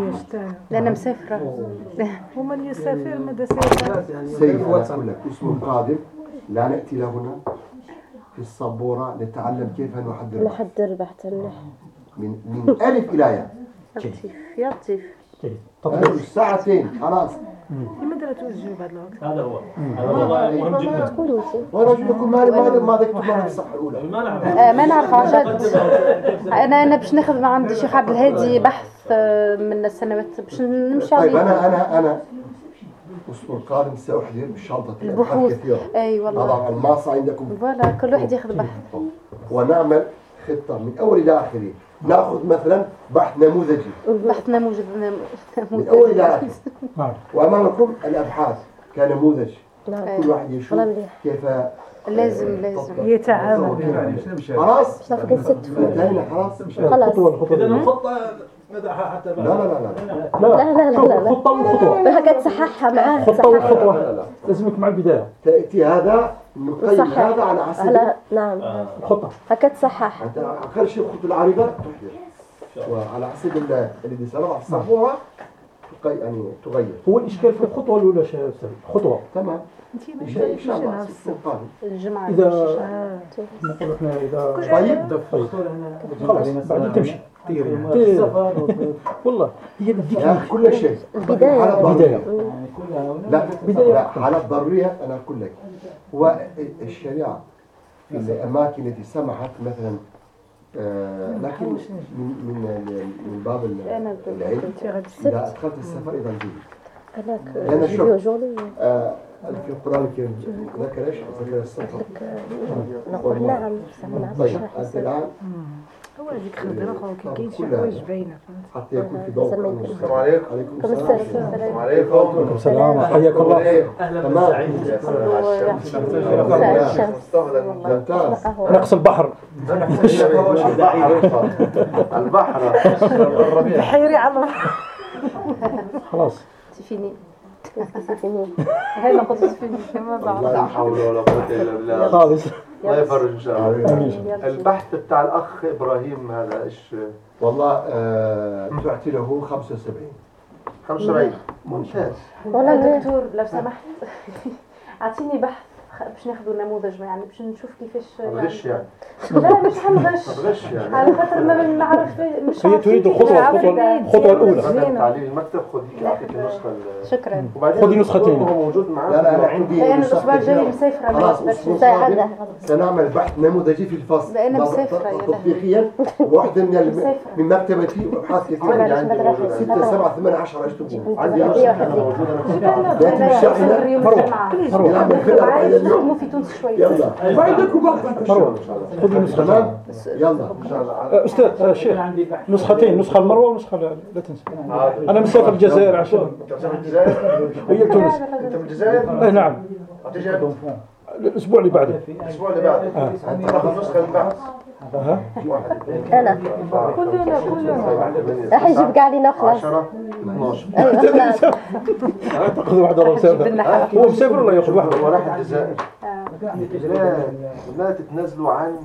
لأن مسافرة. ومن يسافر ماذا سيفعل؟ سيف أقول لك الأسبوع قادم لا نأتي لهنا في الصبوره نتعلم كيف نحضر. نحضر بحث من من ألف إلى ياء. لطيف يا لطيف ساعتين خلاص. لماذا لا توجهوا بعد الوقت؟ هذا هو. هذا والله مهم جدا. تقولوا انت ورجلكم ما ما ما ذكرت معنا الصفحة الأولى. ما نعرف. آه ما نعرف عن جد. أنا أنا باش ناخذ مع عند الشيخ عبد الهادي بحث آه، من السنوات باش نمشي طيب عليه. أنا أنا أنا الأسبوع القادم سأحضر شنطة أبحاث البحوث. أي والله. أضع الماس عندكم. voilà كل واحد ياخذ بحث. ونعمل خطة من أول إلى آخره. ناخذ مثلا بحث نموذجي. بحث نموذجي من أول إلى آخر. نعم. وأمامكم الأبحاث كنموذج. نعم. كل واحد يشوف كيف آه، لازم لازم. يتعامل. خلاص؟ خلاص. خلاص. الخطوه الخطوه إذا الخطه ندعها حتى لا بعد لا لا لا. لا لا لا لا لا. لا الخطة والخطوة هكا تصححها معاه الخطة لا والخطوة لا لا لازمك مع البداية. تأتي هذا نقيم. هذا على حسب على نعم. الخطة هكا تصحح أقل شيء الخطوة العريضة. وعلى حسب ال- الذي سنضع في الصفورة تقي يعني تغير. هو الإشكال في الخطوة الأولى شيخ أستاذ الخطوة تمام. انت ما شفتيش نفس الجمعه اذا اذا طيب خلاص بعدين تمشي والله هي بديك كل شيء على البداية لا بداية على الضرورية أنا أقول لك والشريعة في الأماكن التي سمحت مثلا لكن من من من باب العلم إذا أدخلت السفر اذا الجنة أنا شفت القرآن الكريم ذكر إيش؟ ذكر السفر نعم طيب أنت الآن؟ هو هذيك خضرة آه، خوك طيب، كاين شي حوايج باينة حتى يكون في ضوء. السلام عليكم. السلام عليكم. وعليكم السلام. حياك الله. تمام. الشمس رقص البحر. البحر. البحر. بحيري على خلاص. تفيني. خالص الله يفرج إن شاء الله. البحث بتاع الأخ إبراهيم هذا إيش والله آه تعطي له 75 75 ممتاز والله دكتور لو سمحت اعطيني بحث باش ناخذوا نموذج يعني باش نشوف كيفاش غش يعني. يعني. لا مش حنغش يعني. على خاطر ما نعرف مش هي تريد الخطوة الخطوه الخطوة الأولى. تعليم المكتب خذي اعطيك النسخة شكرا. خذي نسخة ثانية هو موجود معاك. لا أنا عندي أنا الأسبوع الجاي مسافره خلاص سنعمل بحث نموذجي في الفصل. أنا مسافره تطبيقيا واحدة من من مكتبتي وأبحاث كثيرة. عندي 6 7 8 10 اشتغل عندي نسخة. موجوده لا تمشي إحنا فروه نعمل فرقه نجموا في تونس شوية يلا. فايدك وبركه خذ النسخة. يلا. أه، أستاذ أه، شيخ نسختين نسخة المروة ونسخة لا تنسى. آه، أنا مسافر الجزائر عشان مسافر الجزائر تونس. انت من الجزائر نعم. هتجي الأسبوع اللي بعده. الأسبوع اللي بعده. تاخذ البحث. أها. انا كلنا كلنا. راح يجيب كاع لينا خلاص 10 12 أيوه خلاص تاخذ واحدة الله مسافر هو مسافر ولا ياخذ واحدة هو راح الجزائر. لا لا تتنازلوا عن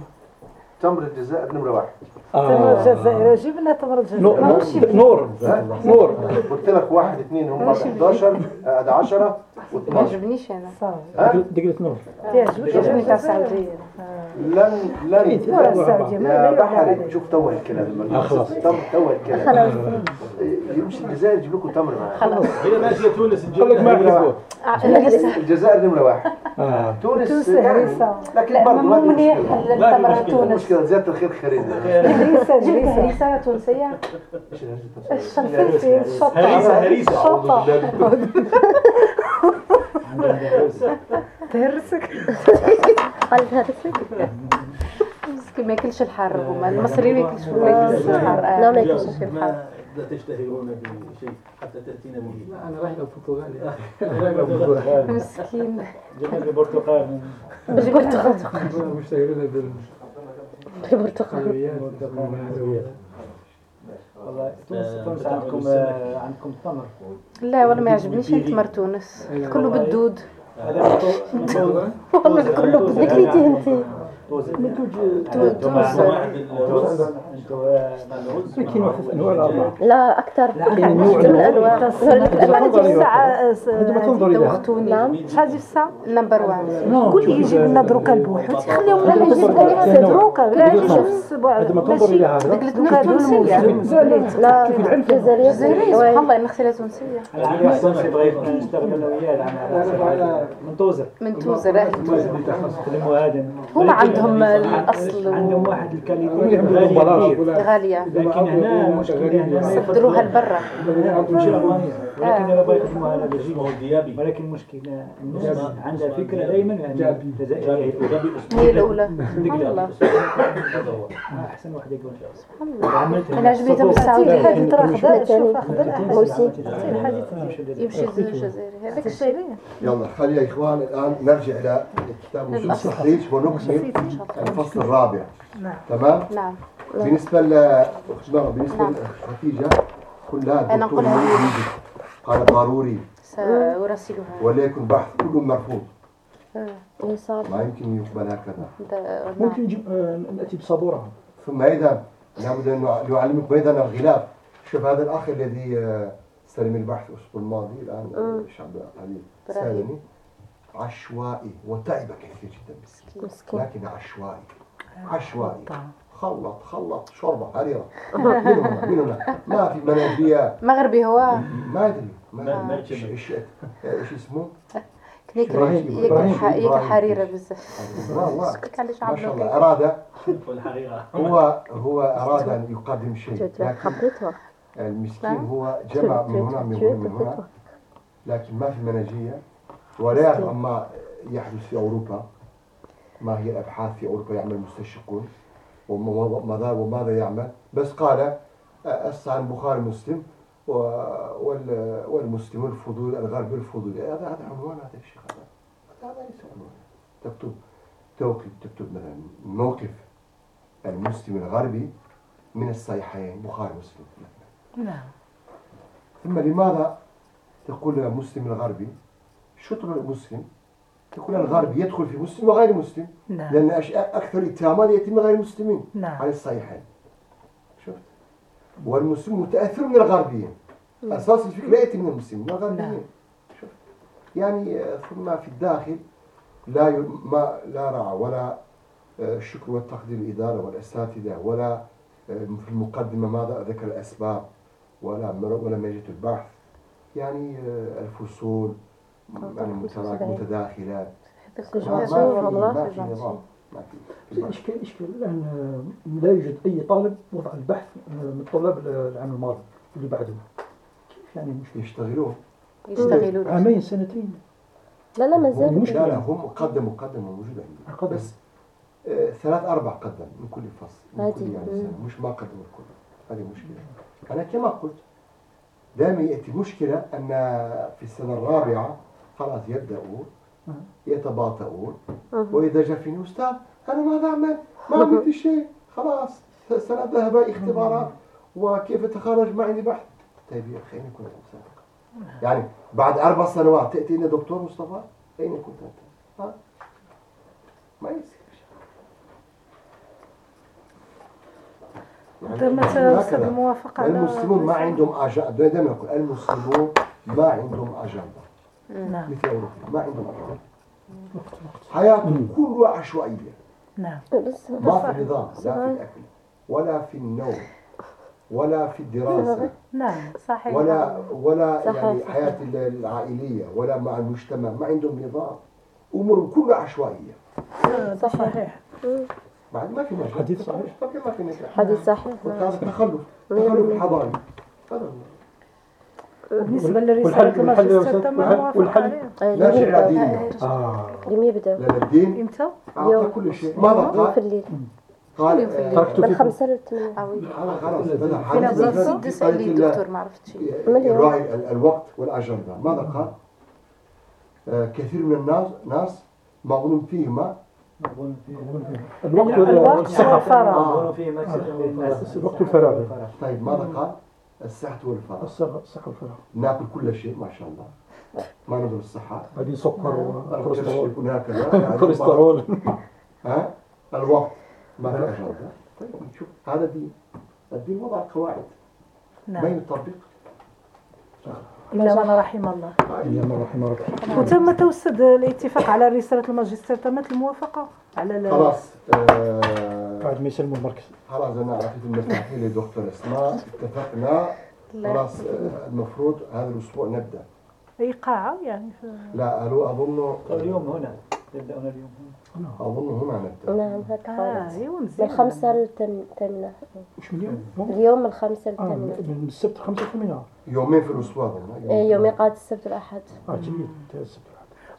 تمر الجزائر نمرة واحد. تمر الجزائر جبنا تمر الجزائر نور. نور. قلت لك واحد اثنين هم 11 10 و12 ما عجبنيش أنا. دقلة نور. تعجبك عجبني تاع السعوديه لن لن يا بحري شوف توا الكلام. خلاص. توا الكلام. يمشي الجزائر يجيب لكم تمر خلاص. هي ماشية تونس تجيب لك آه، الجزائر نمرة واحد. تونس تونس لكن برضه مو مليح التمر تونس. مشكلة زيادة الخير خيرين. هريسة هريسة. تونسية. الشنفيسي الشطه هريسة هريسة. الشطه تهرسك قال تهرسك. مسكين ما ياكلش الحر هما المصريين ما ياكلش الحر. لا ما ياكلوش الحار لا تشتهرون بشيء. حتى تأتينا به. لا أنا رايح للبرتغال مسكين. جمال البرتقال. البرتقال. مشتهرون بال بالبرتقال والله تونس عندكم عندكم تمر لا والله ما يعجبنيش. تمر تونس. كله بالدود. والله كله كليتيه أنت. توزن آه، كاين واحد في انواع الاربعه لا أكثر نوع من الانواع الانواع هذه لها دوختوني نعم شحال هذه الساعة نمبر وان قول لي يجيب لنا دروكا البوحوت خليهم هذا لنا لها دروكا لا يجي في السبوع هذا ما تنظري لها هذا ديك لا جزائرية سبحان الله نغسلها تونسية أنا عندي واحد تونسي بغيت نشتغل أنا وياه على هما عندهم الاصل عندهم واحد الكاليتي غالية. لكن هنا المشكلة هنا ما صدروها لبرا. ولكن أنا بغيت يخدموا على الديابي. ولكن المشكلة الناس عندها فكرة دائما يعني ودابي اسمه هي الأولى. سبحان الله. هذا هو أحسن واحد يقول أنا عجبني تم هذه ترى خضر. شوف خضر موسي يمشي الجزائري هذاك الشيء يلا خلي يا إخوان الآن نرجع إلى كتاب وصول التحريج ونكمل الفصل الرابع. نعم. تمام؟ نعم. بالنسبة ل أخت- بالنسبة. لخديجه كلها أنا الدكتور أقولها محمود يجي. قال ضروري. سأراسلها. وليكن بحث كله مرفوض. صعب ما يمكن يقبل هكذا. نعم. ممكن نجيب آه، نأتي بصابوره ثم أيضا لابد أن نعلمكم أيضا الغلاف. شوف هذا الأخ الذي آه، استلم البحث الأسبوع الماضي الآن آه، الشعب العقلي سالني. عشوائي وتعب كثير جدا. مسكين. مسكين لكن عشوائي. عشوائي. خلط خلط شوربة حريرة. من هنا من هنا. ما في مناجية مغربي هو. ما أدري. ما- ما ما إيش اسمه؟ كنيك إبراهيم. ياكل ح- ياكل إبراهيم. حريره بزاف والله ما شاء الله. اراد هو هو اراد أن يقدم شيء. لكن المسكين. هو جمع من هنا من هنا من هنا. لكن ما في منهجية ولا يعرف عما يحدث في أوروبا ما هي الأبحاث في أوروبا يعمل المستشرقون؟ وماذا وماذا يعمل. بس قال أس عن بخاري مسلم والمسلم الفضول الغرب الفضول. هذا هذا عنوان هذا الشيء هذا هذا ليس عنوان تكتب تكتب تكتب مثلا موقف المسلم الغربي من الصحيحين بخاري مسلم نعم. ثم لماذا تقول المسلم الغربي شطر المسلم تقول الغربي يدخل في مسلم وغير مسلم. نعم. لأن أكثر اتهامات يتم غير المسلمين. نعم. على الصحيحين. شفت؟ والمسلم متأثر من الغربيين. أساس الفكر لا يأتي من المسلمين من نعم. الغربيين شفت؟ يعني آه، ثم في الداخل لا ي- ما لا رعى ولا آه، الشكر والتقدير الإدارة والأساتذة ولا آه، في المقدمة ماذا ذكر الأسباب ولا ولا منهجية البحث. يعني الفصول متراك- متداخلات ما ما في ما في نظام. ما في الاشكال اشكال الان آه، لا يوجد أي طالب وضع البحث آه، من طلاب العام الماضي اللي بعده. كيف يعني مشكله يشتغلون. يشتغلون. عامين سنتين. لا لا مازال مش- لا لا هم قدموا قدموا موجود عندي. بس آه، ثلاث أربع قدم من كل فصل من. كل يعني. سنة. مش ما قدموا الكل. هذه مشكلة. أنا كما قلت دائما يأتي مشكلة أن في السنة الرابعة خلاص يبدأون يتباطؤون. وإذا جاء فيني أستاذ أنا ماذا أعمل؟ ما بدي شيء خلاص. سنة ذهب اختبارات. وكيف أتخرج ما عندي بحث طيب يا أخي أين كنت سابقا؟ يعني بعد أربع سنوات تأتينا دكتور مصطفى؟ أين كنت أنت؟ ها؟ ما يصير. الموافقة على المسلمون ما عندهم أجندة المسلمون ما عندهم أجندة. نعم. مثل أوروبا. ما عندهم حياتهم كلها عشوائية. نعم. ما في نظام لا في الأكل ولا في النوم ولا في الدراسة نعم صحيح. ولا ولا صحيح، يعني. حياة ال- العائلية ولا مع المجتمع. ما عندهم نظام. أمورهم كلها عشوائية. صحيح. بعد ما في نجاح. حديث صحيح. ما في ما في نجاح. حديث صحيح. هذا تخلف تخلف حضاري. هذا هو. بالنسبة لرسالة أستاذ؟ تم والحل- لا شيء لم على يبدأ آه الدين. إمتى؟ يوم. كل شيء. ما في بقى الليل. قال من خمسة لثمانية خلاص خلاص بدأ هنا حديث بزيد مثلاً سد في طريق سألي الله. الدكتور ما عرفتش مليون. يراعي ال- الوقت والأجندة. ماذا قال؟ آه، كثير من الناس ناس مظلوم فيهما. الوقت والفراغ. الوقت والفراغ. طيب ماذا قال؟ الصحة والفراغ الصحة الصحة والفراغ ناكل كل شيء ما شاء الله. ما نضر الصحة. بعدين سكر وكوليسترول يكون هكذا. يعني كوليسترول. ها؟ الوقت. ما في أجندة طيب نشوف هذا دين. الدين وضع قواعد. ما نعم يطبق إلا من رحم الله. يا من رحم ربك وتم توسد الاتفاق على رسالة الماجستير تمت الموافقة على خلاص آه، بعد ما يسلموا المركز. خلاص أنا عرفت المفاتيح لدكتور اسماء اتفقنا. خلاص المفروض هذا الأسبوع نبدأ. إيقاعة يعني في- لا قالوا أظن اليوم هنا. يبدأون اليوم هنا. أظن هنا نبدأ. نعم هيك آه قالت أيوة من مزيان خمسة للثامنة وش من اليوم؟ من خمسة آه للثامنة من السبت خمسة ثمانية يومين في الأسبوع اظن إيه، يوم إيقاعة السبت والأحد. آه انتهى السبت.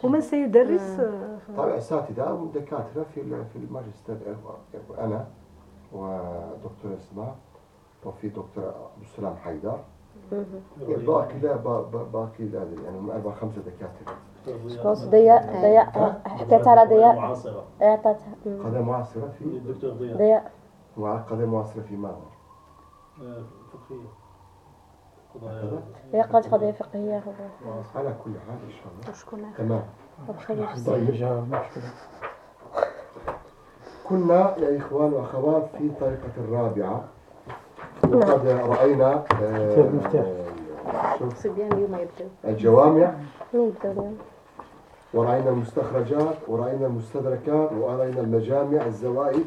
ومن سيدرس آه، طبعا أساتذة ودكاترة في ال- في الماجستير أنا ودكتور إسماء وفي دكتور عبد السلام حيدر. باقي لا با- با- باقي لا يعني هم أربع خمسة دكاترة. بص ضياء ضياء حكيت على ضياء. معاصرة. إعطتها. قضايا معاصرة في؟ الدكتور ضياء. ضياء. مع قضايا معاصرة في ماذا؟ آه،؟ قضايا هي قالت قضية فقهية. هو على كل حال إن شاء الله. وشكون تمام. بخير طيب مشكلة كنا يا إخوان وأخوات في طريقة الرابعة. وقد رأينا آه، صبيان اليوم الجوامع. يبدأ؟ ورأينا المستخرجات ورأينا المستدركات ورأينا المجامع الزوائد.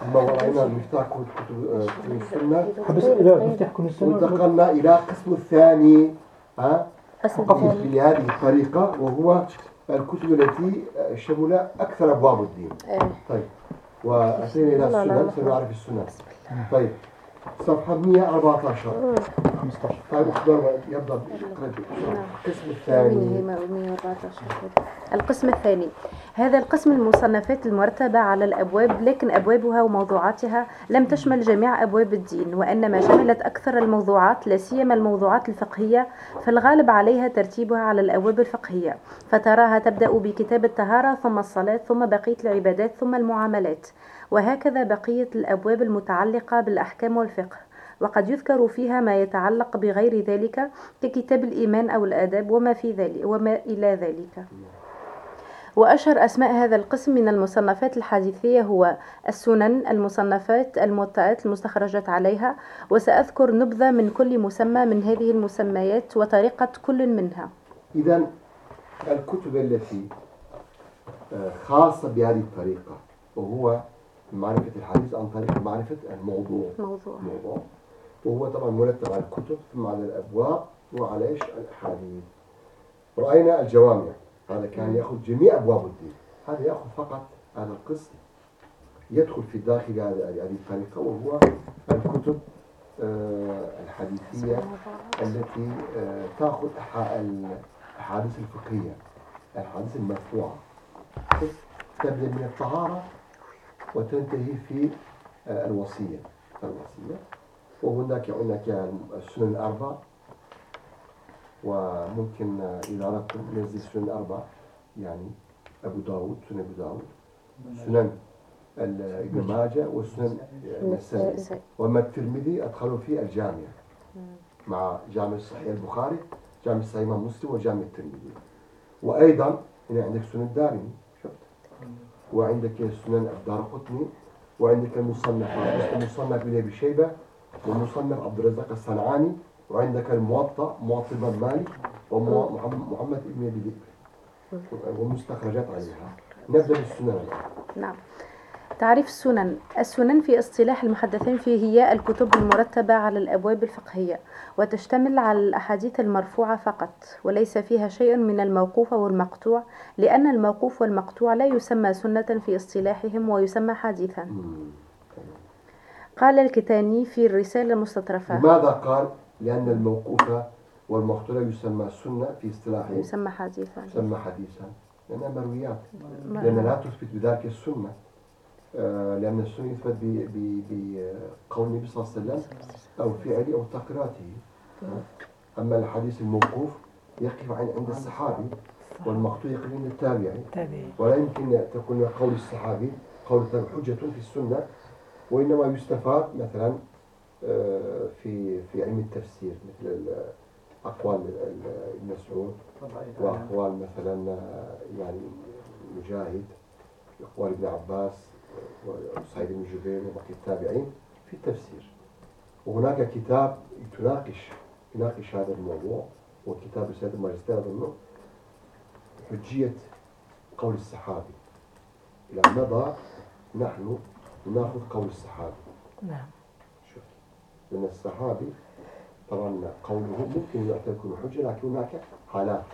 ثم ورأينا المفتاح كتب آه، السنة. بس إذا مفتاح كل سنة وانتقلنا إلى القسم الثاني ها؟ قسم الثاني. بهذه الطريقة وهو الكتب التي شمل أكثر أبواب الدين. إيه. طيب. وأتينا إلى السنن. سنعرف السنن. طيب. صفحة 114 15 طيب أخبار يبدأ القسم الثاني. 114 القسم الثاني. هذا القسم المصنفات المرتبة على الأبواب لكن أبوابها وموضوعاتها لم تشمل جميع أبواب الدين وإنما شملت أكثر الموضوعات لا سيما الموضوعات الفقهية فالغالب عليها ترتيبها على الأبواب الفقهية فتراها تبدأ بكتاب الطهارة ثم الصلاة ثم بقية العبادات ثم المعاملات. وهكذا بقية الأبواب المتعلقة بالأحكام والفقه وقد يذكر فيها ما يتعلق بغير ذلك ككتاب الإيمان أو الآداب وما في ذلك وما إلى ذلك. وأشهر أسماء هذا القسم من المصنفات الحديثية هو السنن المصنفات الموطئات المستخرجات عليها وسأذكر نبذة من كل مسمى من هذه المسميات وطريقة كل منها. إذا الكتب التي آه، خاصة بهذه الطريقة وهو معرفة الحديث عن طريق معرفة الموضوع. موضوع. موضوع. وهو طبعا مرتب على الكتب ثم على الأبواب وعلى إيش الأحاديث. رأينا الجوامع. هذا كان يأخذ جميع أبواب الدين. هذا يأخذ فقط هذا القسم يدخل في داخل هذه الطريقة وهو الكتب آه، الحديثية التي آه، تأخذ أح- الأحاديث الفقهية الأحاديث المرفوعة. تبدأ من الطهارة وتنتهي في آه، الوصية الوصية. وهناك هناك السنن الأربع وممكن آه، إذا أردتم ننزل السنن الأربع يعني أبو داود سنن أبو داود. سنن ابن ماجه والسنن النسائي. النسائي. وما الترمذي أدخلوا فيه الجامع مع جامع صحيح البخاري جامع صحيح إمام مسلم وجامع الترمذي. وأيضا هنا عندك سنن الدارمي شفت؟ وعندك سنن الدار قطني وعندك المصنف المصنف ابن أبي شيبة ومصنف عبد الرزاق الصنعاني وعندك الموطأ موطأ الإمام مالك ومحمد ابن أبي ذئب. والمستخرجات عليها. نبدأ بالسنن الآن. نعم. تعريف السنن. السنن في اصطلاح المحدثين فيه هي الكتب المرتبة على الأبواب الفقهية وتشتمل على الأحاديث المرفوعة فقط وليس فيها شيء من الموقوف والمقطوع لأن الموقوف والمقطوع لا يسمى سنة في اصطلاحهم ويسمى حديثا. قال الكتاني في الرسالة المستطرفة. لماذا قال؟ لأن الموقوف والمقتولة يسمى سنة في اصطلاحه يسمى حديثا. يسمى حديثا. لأنها مرويات. لأن لا تثبت بذلك السنة. لأن السنة يثبت بقول النبي صلى الله عليه وسلم أو فعله أو تقريراته. أما الحديث الموقوف يقف عند الصحابي والمقطوع يقف عند التابعي. ولا يمكن أن تكون قول الصحابي قول حجة في السنة وإنما يستفاد مثلا آه، في في علم التفسير مثل أقوال ابن مسعود وأقوال مثلا آه، يعني مجاهد أقوال ابن عباس وسعيد بن جبير وبقية التابعين في التفسير. وهناك كتاب تناقش يناقش هذا الموضوع وكتاب رسالة الماجستير أظنه حجية قول الصحابي إلى مضى نحن نأخذ قول الصحابي نعم. شوف. لأن الصحابي طبعا قوله ممكن يكون حجة لكن هناك حالات.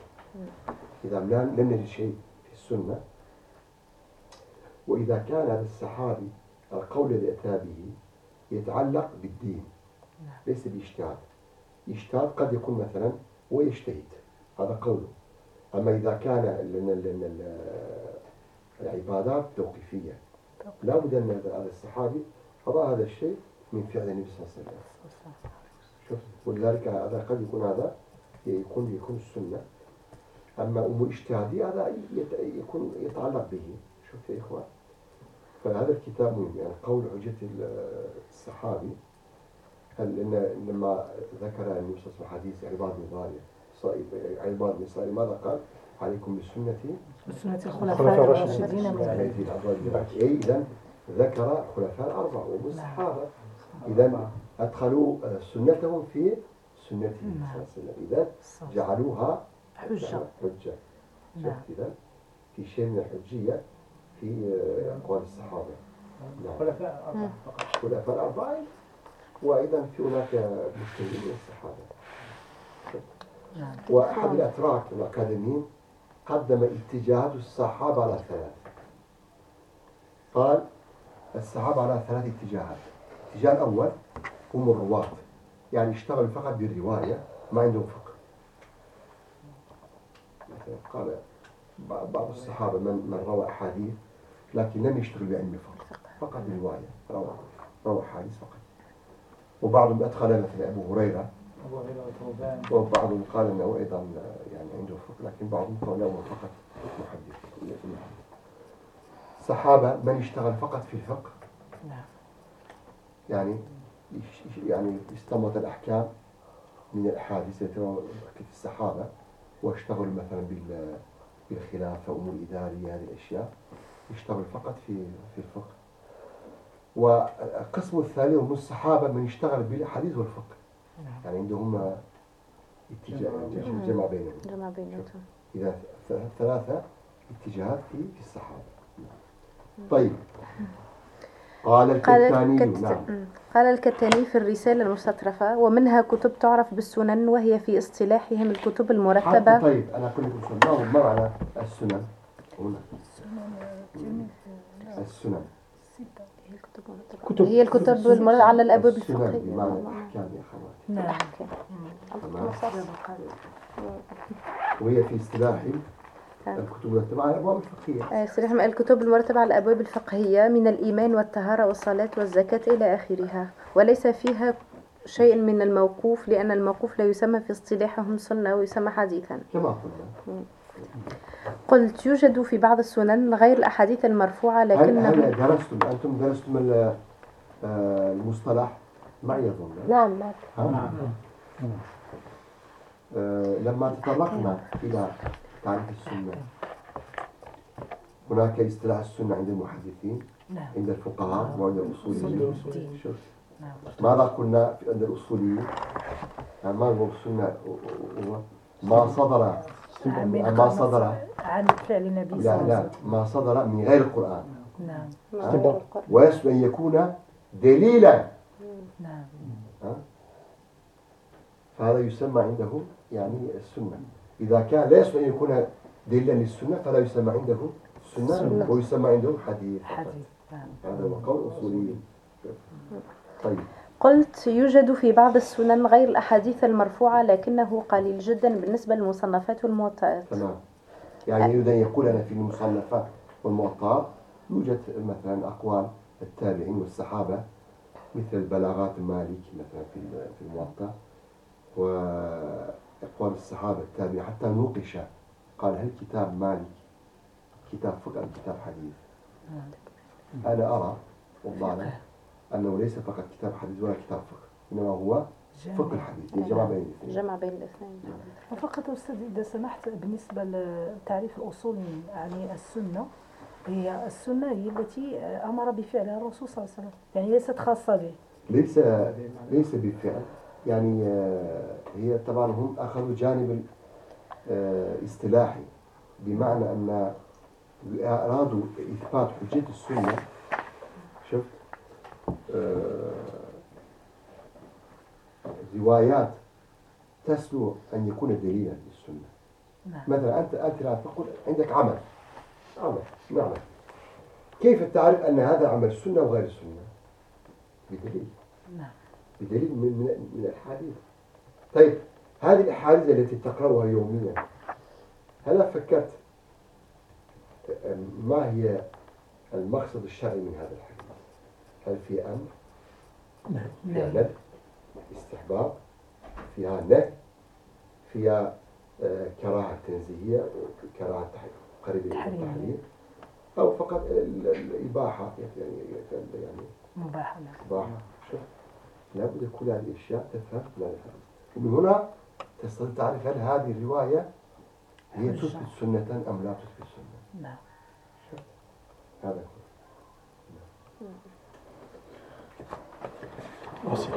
إذا لم نجد شيء في السنة وإذا كان هذا الصحابي القول الذي أتى به يتعلق بالدين نعم. ليس باجتهاد. اجتهاد قد يكون مثلا ويجتهد هذا قوله. أما إذا كان لأن العبادات توقيفية لا بد أن هذا الصحابي قضى هذا الشيء من فعل النبي صلى الله عليه وسلم. شوف ولذلك هذا قد يكون هذا يكون يكون السنة. أما أمور اجتهادية هذا يكون يتعلق به. شوف يا إخوان فهذا الكتاب مهم. يعني قول حجة الصحابي لأن لما ذكر النبي صلى الله عليه وسلم حديث عباد بن غالية عباد بن ماذا قال؟ عليكم بسنتي بسنة الخلفاء الراشدين. من أي إذا ذكر خلفاء الأربعة والصحابة إذا أدخلوا سنتهم في سنته صلى الله عليه وسلم. إذا جعلوها حجة. حجة. نعم. إذا في شيء من الحجية. في أقوال الصحابة. نعم. خلفاء الأربعة خلفاء الأربعة. وأيضا في هناك مجتهدين من الصحابة. نعم. وأحد الأتراك الأكاديميين قدم اتجاهات الصحابة على ثلاث قال الصحابة على ثلاث اتجاهات. الاتجاه الأول هم الرواة. يعني اشتغل فقط بالرواية ما عندهم فقه. قال بعض الصحابة من, من روى أحاديث لكن لم يشتغل بعلم الفقه فقط. بالرواية روى روى أحاديث فقط. وبعضهم أدخل مثل أبو هريرة. وبعضهم قال أنه أيضا يعني عنده فقه لكن بعضهم قال أنه فقط محدث. الصحابة من يشتغل فقط في الفقه؟ نعم. يعني يعني استنبط الأحكام من الأحاديث التي في الصحابة واشتغل مثلا بالخلافة أمور إدارية هذه الأشياء. يشتغل فقط في في الفقه. والقسم الثاني هم الصحابة من يشتغل بالحديث والفقه. نعم. يعني عندهم اتجاه جمع بينهم. جمع بينهم. إذا ثلاثة اتجاهات في في الصحابة. طيب. قال الكتاني قال, نعم. قال الكتاني في الرسالة المستطرفة ومنها كتب تعرف بالسنن وهي في اصطلاحهم الكتب المرتبة. طيب أنا أقول لكم ما معنى السنن؟ هنا. السنن كتب هي الكتب المرة على الأبواب الفقهية. بمعنى الأحكام يا أخواتي نعم. وهي في اصطلاح الكتب المرتبة على الأبواب الفقهية. اصطلاح الكتب المرتبة على الأبواب الفقهية من الإيمان والطهارة والصلاة والزكاة إلى آخرها وليس فيها شيء من الموقوف لأن الموقوف لا يسمى في اصطلاحهم سنة ويسمى حديثا. كما قلنا. قلت يوجد في بعض السنن غير الأحاديث المرفوعة لكنه هل درستم؟ أنتم درستم آه، المصطلح معي أظن نعم معك نعم. آه، لما تطرقنا إلى تعريف السنة هناك اصطلاح السنة عند المحدثين نعم. عند الفقهاء وعند الأصوليين. نعم. ماذا قلنا عند الأصوليين؟ يعني ما هو السنة؟ ما صدر ما صدر عن فعل النبي صلى الله عليه وسلم. لا ما صدر من غير القرآن. نعم. ويسمى أن يكون دليلا. نعم. فهذا يسمى عنده يعني السنة. إذا كان لا يسمى أن يكون دليلا للسنة فلا يسمى عنده سنة ويسمى عنده حديث حديث نعم. هذا هو قول أصولي طيب. قلت يوجد في بعض السنن غير الأحاديث المرفوعة لكنه قليل جدا بالنسبة للمصنفات والموطئات تمام. يعني يريد أن يقول أنا في المصنفات والموطئات يوجد مثلا أقوال التابعين والصحابة مثل بلاغات مالك مثلا في في الموطأ وأقوال الصحابة التابعين حتى نوقش قال هل كتاب مالك كتاب فقه أم كتاب حديث؟ أنا أرى والله أنه ليس فقط كتاب حديث ولا كتاب فقه إنما هو فقه الحديث جمع بين الاثنين. جمع بين الاثنين. فقط أستاذ إذا سمحت بالنسبة لتعريف الأصول يعني السنة هي السنة هي التي أمر بفعلها الرسول صلى الله عليه وسلم. يعني ليست خاصة به. ليس ليس بالفعل يعني آه، هي طبعا هم أخذوا جانب الاصطلاحي بمعنى أن أرادوا إثبات حجية السنة آه، روايات تسلو أن يكون دليلا للسنة. نعم. مثلا أنت أنت الآن تقول عندك عمل. عمل. نعمل كيف تعرف أن هذا عمل سنة وغير سنة؟ بدليل. نعم. بدليل من من من الأحاديث. طيب هذه الأحاديث التي تقرأها يوميا هل فكرت ما هي المقصد الشرعي من هذا الحديث؟ هل في أمر؟ فيها ندب استحباب فيها نهي فيها آه، كراهة تنزيهية كراهة قريب التحرير أو فقط ال- الإباحة يعني يعني مباح نعم. إباحة شوف لابد كل هذه الأشياء تفهم لا تفهم. ومن هنا تستطيع تعرف هل هذه الرواية هي حجة. تثبت سنة أم لا تثبت سنة. نعم. هذا هو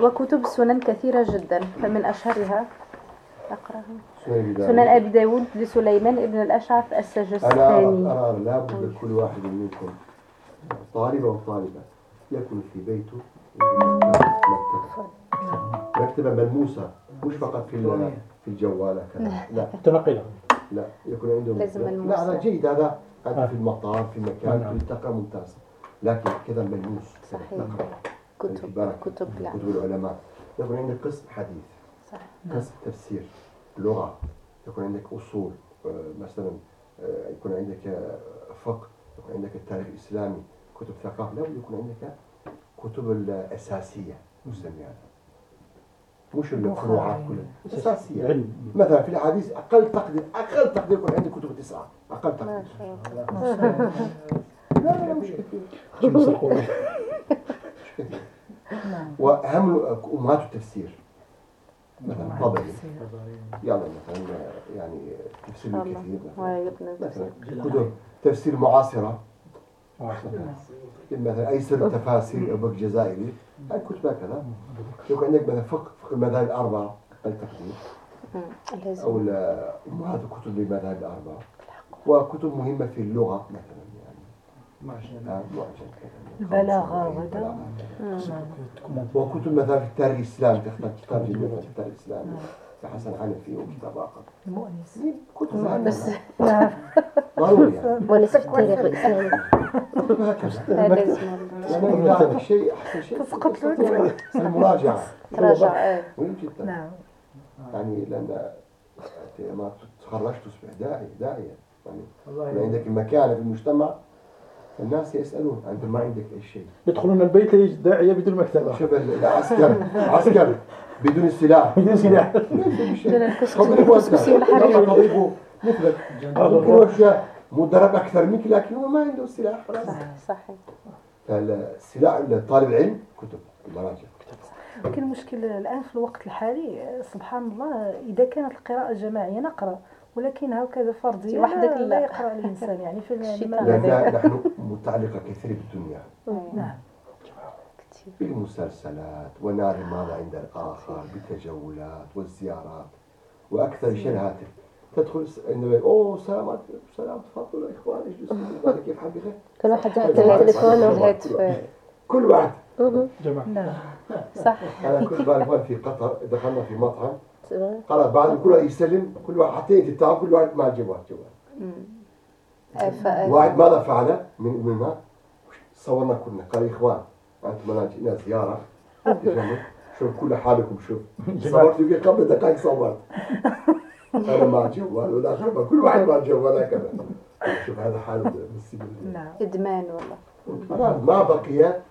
وكتب السنن كثيرة جدا فمن أشهرها أقرأها. سنن أبي سنن داود. لسليمان بن الأشعث أنا السجستاني. أرى أرى لابد كل واحد منكم طالب أو طالبة يكون في بيته. مكتبة مكتبة ملموسة مش فقط في ال- في الجوال هكذا. لا. متنقلة لا يكون عندهم لازم لا ملموسة. لا جيد هذا. هذا آه. في المطار في مكان نعم. في التقى ممتاز. لكن كذا ملموس. صحيح. كتب. كتب لا. كتب العلماء. يكون عندك قسم حديث صح. قسم تفسير لغة يكون عندك أصول آه، مثلا آه، يكون عندك آه، فقه يكون عندك التاريخ الإسلامي كتب ثقافة لابد يكون عندك كتب الأساسية نسميها مش الفروعات كلها أساسية. علم. مثلا في الحديث أقل تقدير أقل تقدير يكون عندك كتب تسعة. أقل ما تقدير شاء الله. ما شاء الله. لا لا لا مش كثير. نعم وأهم أمهات التفسير مثلا طبري تفسير. يلا مثلا يعني تفسير. كثير مثلا. كتب تفسير معاصرة آه. مثلا أيسر التفاسير أبو الجزائري هاي كتب هكذا يكون عندك مثلا فقه فقه المذاهب الأربعة التقدير مم. لازم. أو ال- أمهات الكتب للمذاهب الأربعة وكتب مهمة في اللغة مثلا يعني آه، معجم كذا. البلاغة. نعم وكتب مثلا في التاريخ الإسلامي تختار كتاب جميل في التاريخ الإسلامي كحسن حنفي وكتاب آخر المؤنس كتب بس نعم ضروري يعني. ونسف التاريخ الإسلامي. يعني شيء أحسن شيء تسقط له. المراجعة. تراجع آه. مهم جدا نعم. يعني لأن ما تخرجت تصبح داعي داعية يعني عندك مكانة في المجتمع الناس يسألون أنت ما عندك أي شيء يدخلون البيت داعية بدون مكتبة؟ شوف العسكر عسكر بدون سلاح. بدون سلاح. جل الكسكسي والحرير مثلك مدرب أكثر منك لكن هو ما عنده سلاح. صحيح فالسلاح لطالب العلم كتب. المراجع لكن المشكل الآن في الوقت الحالي سبحان الله إذا كانت القراءة جماعية نقرأ. ولكن هكذا فردية وحدك لا, يقرأ الإنسان يعني في نحن متعلقة كثير بالدنيا. نعم. كتير بالمسلسلات ونعرف ماذا عند الآخر بالتجولات والزيارات وأكثر شيء الهاتف تدخل س- عندما أوه سلام عليكم سلام تفضلوا يا إخوان اجلسوا كيف حال بخير كل واحد يحط تليفونه الهاتف كل واحد. جماعة. نعم. صح. أنا كنت بعرف في قطر دخلنا في مطعم. خلاص بعد كل واحد يسلم كل واحد حتى تعرف كل واحد مع الجوال جوال مم. آه، ف- واحد ماذا فعل من منها. صورنا كلنا. قال يا إخوان أنتم انا جينا زيارة. شوف كل حالكم شوف. صورت يمكن قبل دقائق صورت. أنا مع جوال والآخر ما كل واحد مع جوال هكذا شوف هذا حال نعم. إدمان والله. ما بقي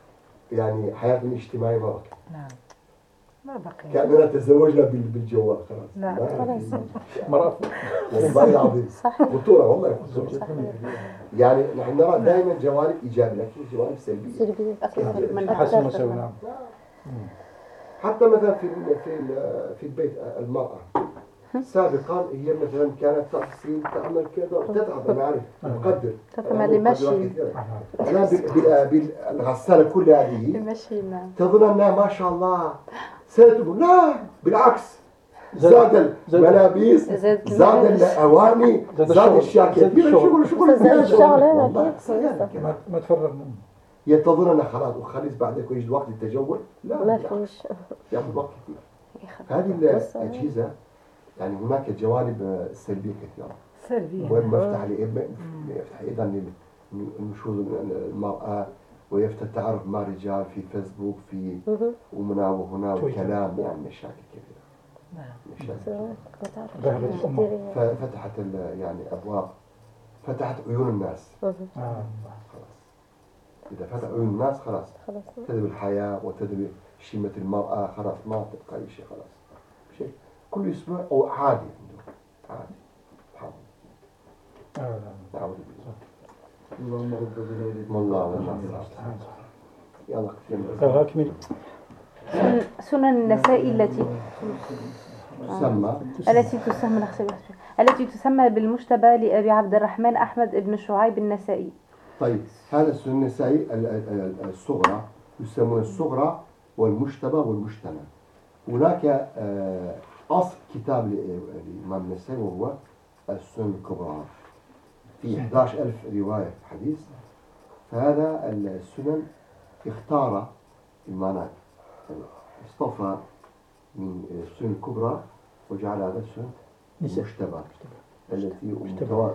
يعني حياتنا الاجتماعية ما بقي. نعم. ما بقي. كأننا تزوجنا بال- بالجوال خلاص. نعم. ما خلاص. مرأة والله العظيم. صح خطوره والله خطوره يعني نحن نرى دائما جوانب إيجابية لكن جوانب سلبية. سلبية. أكثر من حسن مساوي نعم. حتى مثلا في في ال- في البيت المرأة. سابقا هي مثلا كانت تغسل تعمل كذا تتعب أنا عارف أقدر تفهم كثيرا. الان بال- بال- بالغسالة كلها هذه نعم. تظن أنها ما شاء الله ستقول لا بالعكس. زاد- زاد زاد- الملابس زاد زاد الاواني زاد كثيره الشغل. شغل شغل زاد الشغل،. ما ما تفرغنا هي تظن انها خلاص وخليص بعدك ويجد وقت للتجول. لا ما. فيش. ياخذ وقت كثير. هذه الأجهزة يعني هناك جوانب آه، سلبية كثيرة. سلبية. وين مفتح لإب- يفتح أيضا لل- نشوذ المرأة ويفتح التعرف مع رجال في فيسبوك في. ومنا وهنا. وكلام يعني مشاكل كثيره نعم. مشاكل. ففتحت ال- يعني أبواب. فتحت عيون الناس. آه. خلاص. إذا فتح عيون الناس خلاص. تذهب الحياة وتذهب شيمة المرأة خلاص ما تبقى أي شيء خلاص. شيء. كل أسبوع أو عادي عنده عادي. الحمد آه،. لله نعوذ بالله. اللهم رب بليل والله والله يلا كثير كمل سنن- النساء التي تسمى؟ التي تسمى. التي تسمى بالمشتبى لأبي عبد الرحمن أحمد بن شعيب النسائي. طيب هذا السنة النسائي ال- ال- ال- الصغرى يسمون الصغرى والمجتبى والمجتمع. هناك آه، أصل كتاب للإمام النسائي وهو السنن الكبرى. في 11000 رواية حديث فهذا السنن اختار بمعنى اصطفى من السنن الكبرى وجعل هذا السنن. المجتبى التي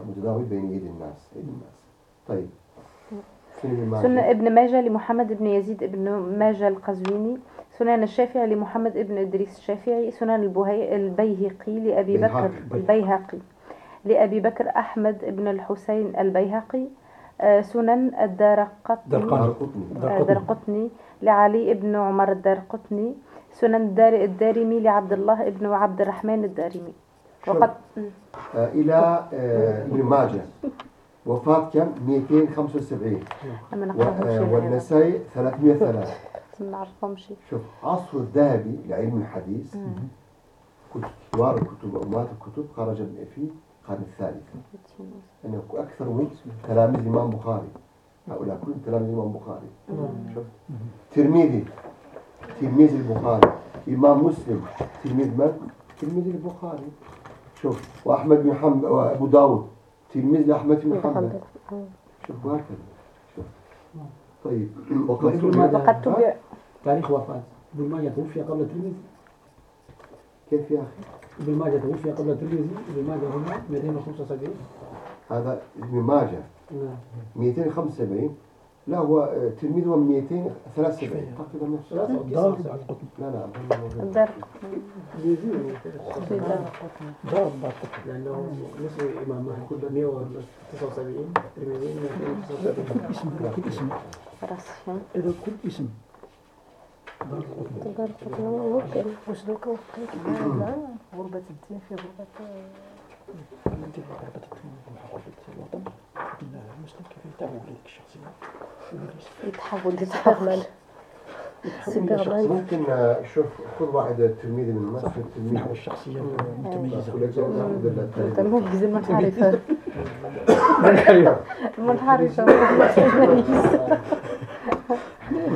متداول بين يد الناس يد الناس. طيب. سنن ابن ماجه لمحمد بن يزيد بن ماجه القزويني. سنن الشافعي لمحمد بن إدريس الشافعي. سنن البيهقي لأبي بكر بيهقي. البيهقي. لأبي بكر أحمد بن الحسين البيهقي آه، سنن الدارقطني درقاني. قطني آه، درقطني. لعلي بن عمر الدارقطني سنن الدار الدارمي لعبد الله بن عبد الرحمن الدارمي. وقد آه، إلى ابن ماجه. وفاة كم؟ 275 ما و- نقراهمش آه، هذا. والنسائي 303 ما نعرفهمش. شوف عصر الذهبي لعلم الحديث كتب الكتب أمهات الكتب خرج من في القرن الثالث. يعني أكثر من تلاميذ الإمام بخاري. هؤلاء كلهم تلاميذ الإمام بخاري. شوف. تلميذي تلميذ البخاري. إمام مسلم. تلميذ من؟ تلميذ البخاري. شوف. وأحمد بن حنبل وأبو داود. تلميذ لأحمد بن حنبل. شوف وهكذا. شوف. طيب. وقد تبع تاريخ وفاة. ابن ماجه توفي قبل الترمذي؟ كيف يا أخي؟ ابن ماجه توفي قبل الترمذي ابن ماجه هنا 275 هذا ابن ماجه. نعم. 275 لا هو آه، تلميذه 273 تقريبا نفس. القطن لا لا الدار دار القطن لأنه نصف إمام مالك 179 ترمذي 279 اسم كل اسم. راسخين إذا كل اسم. ممكن واش وقيت غربة الدين في غربة غربت غربة الوطن لكن المسلم كيف يتعود هذيك الشخصية يتحول سوبرمان ممكن سوبرمان شوف خذ واحد تلميذ من صح تلميذ نحو الشخصية المتميزة أقول لك ناخذ التاريخ.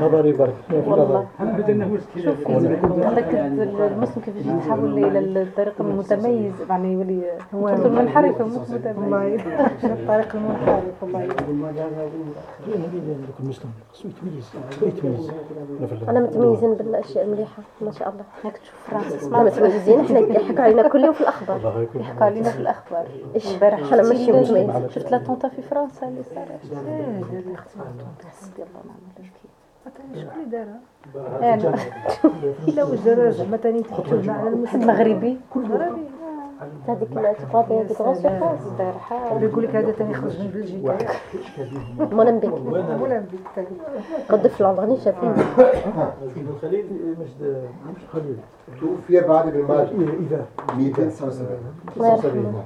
نظري برك والله. عندك المسلم كيفاش يتحول إلى الطريق المتميز يعني يولي هو المنحرفة مش متميز. الطريق المنحرف والله. ذلك المسلم. خصو يتميز يتميز أنا متميزين بالأشياء مليحه ما شاء الله. هاك تشوف فرنسا إحنا متميزين إحنا يضحكوا علينا كل يوم في الأخبار. يحكوا علينا في الأخبار. إيش؟ امبارح حنا ماشي متميزين. شفت لا طونطا في فرنسا اللي صارت؟ أختي حسبي الله ونعم الوكيل. شكون اللي دارها؟ أنا لا واش دارها زعما تاني تكتب على المسلم مغربي مغربي هذيك التقاط هذيك غوص وخاص اللي يقول لك هذا ثاني خرج من بلجيكا. مولمبيك. قد في لندن شافين الخليل مجد مش خليل. توفي بعد ابن ماجه إذا 279 الله يرحمه.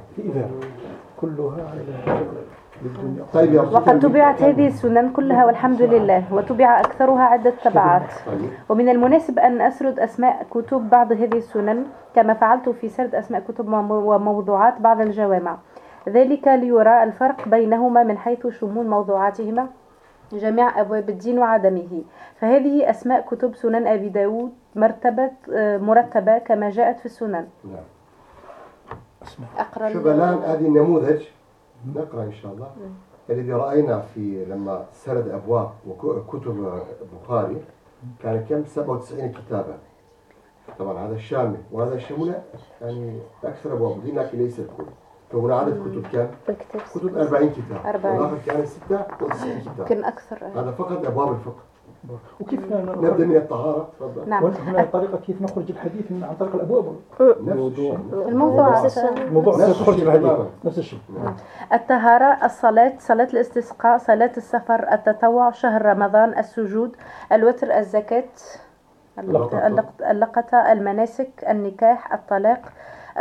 كلها على طيب يا وقد تبعت هذه السنن كلها والحمد لله وتبع أكثرها عدة تبعات طيب. ومن المناسب أن أسرد أسماء كتب بعض هذه السنن كما فعلت في سرد أسماء كتب ومو- وموضوعات بعض الجوامع. ذلك ليرى الفرق بينهما من حيث شمول موضوعاتهما. جميع أبواب الدين وعدمه. فهذه أسماء كتب سنن أبي داود مرتبة آه، مرتبة كما جاءت في السنن. نعم. أقرأ. شوف الآن هذه النموذج. نقرأ إن شاء الله. الذي رأينا في لما سرد أبواب وكتب البخاري كان كم؟ 97 كتابا. طبعا هذا الشامل وهذا الشمول يعني أكثر أبواب لكن ليس الكل. فهنا عدد كتب كم؟ كتب 40 كتاب. 40. والآخر كان 96 كتاب. يمكن أكثر؟ هذا فقط أبواب الفقه. وكيف نبدأ من الطهارة تفضل. نعم. هنا طريقة كيف نخرج الحديث من عن طريق الأبواب. نفس الشيء. الموضوعات الموضوع نفس تخرج الشيء. الحديث. نفس الشيء. الطهارة الصلاة صلاة الاستسقاء صلاة السفر التطوع شهر رمضان السجود الوتر اللقطة, اللقطة. المناسك النكاح الطلاق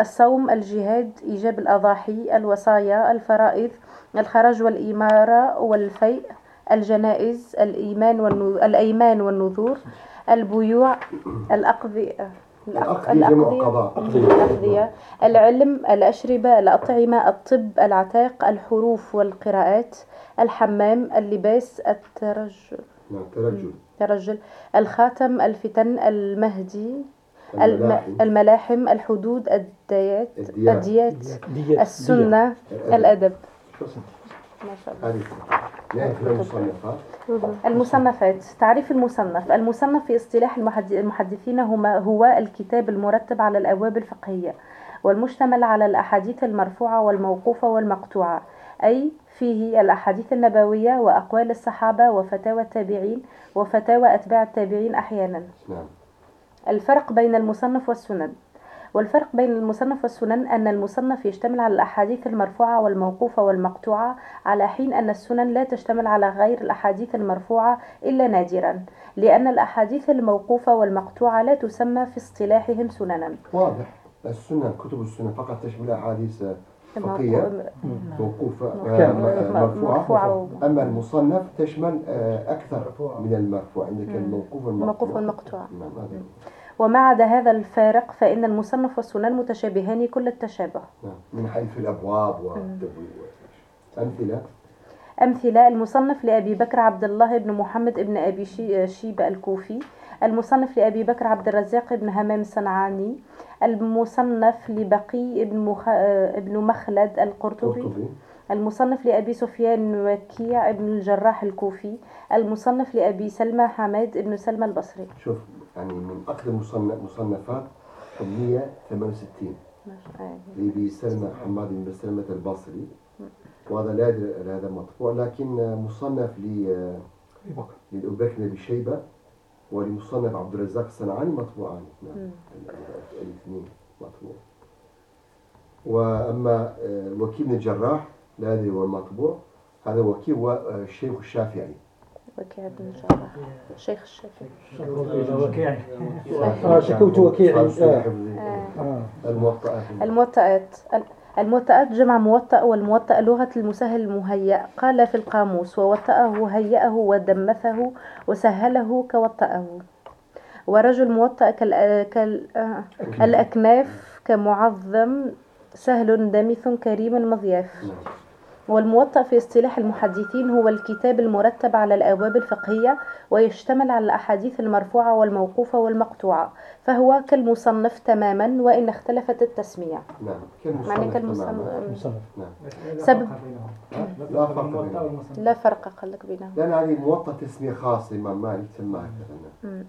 الصوم الجهاد إيجاب الأضاحي الوصايا الفرائض الخرج والإمارة والفيء. الجنائز الإيمان والنذور الأيمان والنذور البيوع الأقضية الأقضية العلم الأشربة الأطعمة الطب العتاق الحروف والقراءات الحمام اللباس الترجل. نعم ترجل. الترجل الخاتم الفتن المهدي الم- الملاحم الملاحم الحدود الديات الديات. الديات السنة الأدب. ما شاء الله. هذه المصنفات المصنفات تعريف المصنف. المصنف في اصطلاح المحد- المحدثين هما هو الكتاب المرتب على الأبواب الفقهية والمشتمل على الأحاديث المرفوعة والموقوفة والمقطوعة أي فيه الأحاديث النبوية وأقوال الصحابة وفتاوى التابعين وفتاوى أتباع التابعين أحيانا. نعم. الفرق بين المصنف والسنن. والفرق بين المصنف والسنن أن المصنف يشتمل على الأحاديث المرفوعة والموقوفة والمقطوعة على حين أن السنن لا تشتمل على غير الأحاديث المرفوعة إلا نادرا لأن الأحاديث الموقوفة والمقطوعة لا تسمى في اصطلاحهم سننا. واضح. السنة كتب السنة فقط تشمل أحاديث فقهية موقوفة آه، مرفوعة. أما المصنف تشمل آه، أكثر من المرفوع عندك الموقوف والمقطوع. الموقوف والمقطوع. نعم وما عدا هذا الفارق فإن المصنف والسنن متشابهان كل التشابه. نعم. من حيث الأبواب والتبويب. أمثلة؟ أمثلة. المصنف لأبي بكر عبد الله بن محمد بن أبي شي- شيبة الكوفي. المصنف لأبي بكر عبد الرزاق بن همام الصنعاني. المصنف لبقي بن, مخ... بن مخلد القرطبي. قرطبي المصنف لأبي سفيان وكيع بن الجراح الكوفي. المصنف لأبي سلمى حماد بن سلمى البصري. شوف يعني من أقدم مصنف مصنفات 168 لأبي سلمى حماد بن سلمة البصري. وهذا لا أدري هذا مطبوع لكن مصنف ل لأبي بكر بن شيبة ولمصنف عبد الرزاق الصنعاني مطبوعان. نعم. ال- ال- الاثنين مطبوع. وأما آه، وكيل بن الجراح لا أدري هو المطبوع هذا وكيل هو آه، الشيخ الشافعي. وكيع بن الجراح الشيخ. الشافعي آه شكوت سوء آه. آه. الموطئات الموطئات الموطئات جمع موطأ والموطأ لغة المسهل المهيأ. قال في القاموس ووطأه هيأه ودمثه وسهله كوطأه. ورجل موطأ كال... كال... آه، الأكناف كمعظم سهل دمث كريم مضياف. نعم. والموطأ في اصطلاح المحدثين هو الكتاب المرتب على الأبواب الفقهية ويشتمل على الأحاديث المرفوعة والموقوفة والمقطوعة فهو كالمصنف تماما وإن اختلفت التسمية. نعم كالمصنف معنى. كالمصنف. مصنف نعم. سبب لا فرق بينهم. لا فرق قال لك بينهم. لأن هذه موطأ تسمية خاصة الإمام مالك سماها كذا.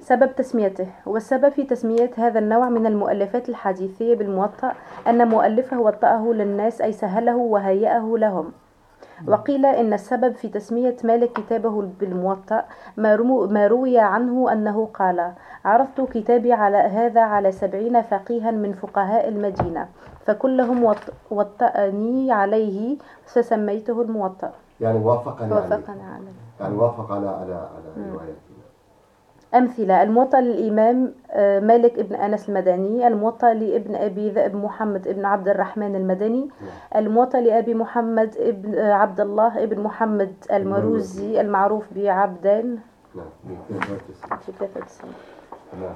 سبب تسميته والسبب في تسمية هذا النوع من المؤلفات الحديثية بالموطأ أن مؤلفه وطأه للناس أي سهله وهيأه لهم. وقيل إن السبب في تسمية مالك كتابه بالموطأ ما, رمو ما روي عنه أنه قال عرضت كتابي على هذا على سبعين فقيها من فقهاء المدينة فكلهم وط- وطأني عليه فسميته الموطأ. يعني وافقنا عليه. وافقنا عليه. يعني وافق على على على روايتنا أمثلة. الموطأ للإمام آه، مالك ابن أنس المدني الموطأ لابن أبي ذئب محمد ابن عبد الرحمن المدني الموطأ لأبي محمد ابن آه، عبد الله ابن محمد المروزي المعروف بعبدان. نعم. 293 نعم.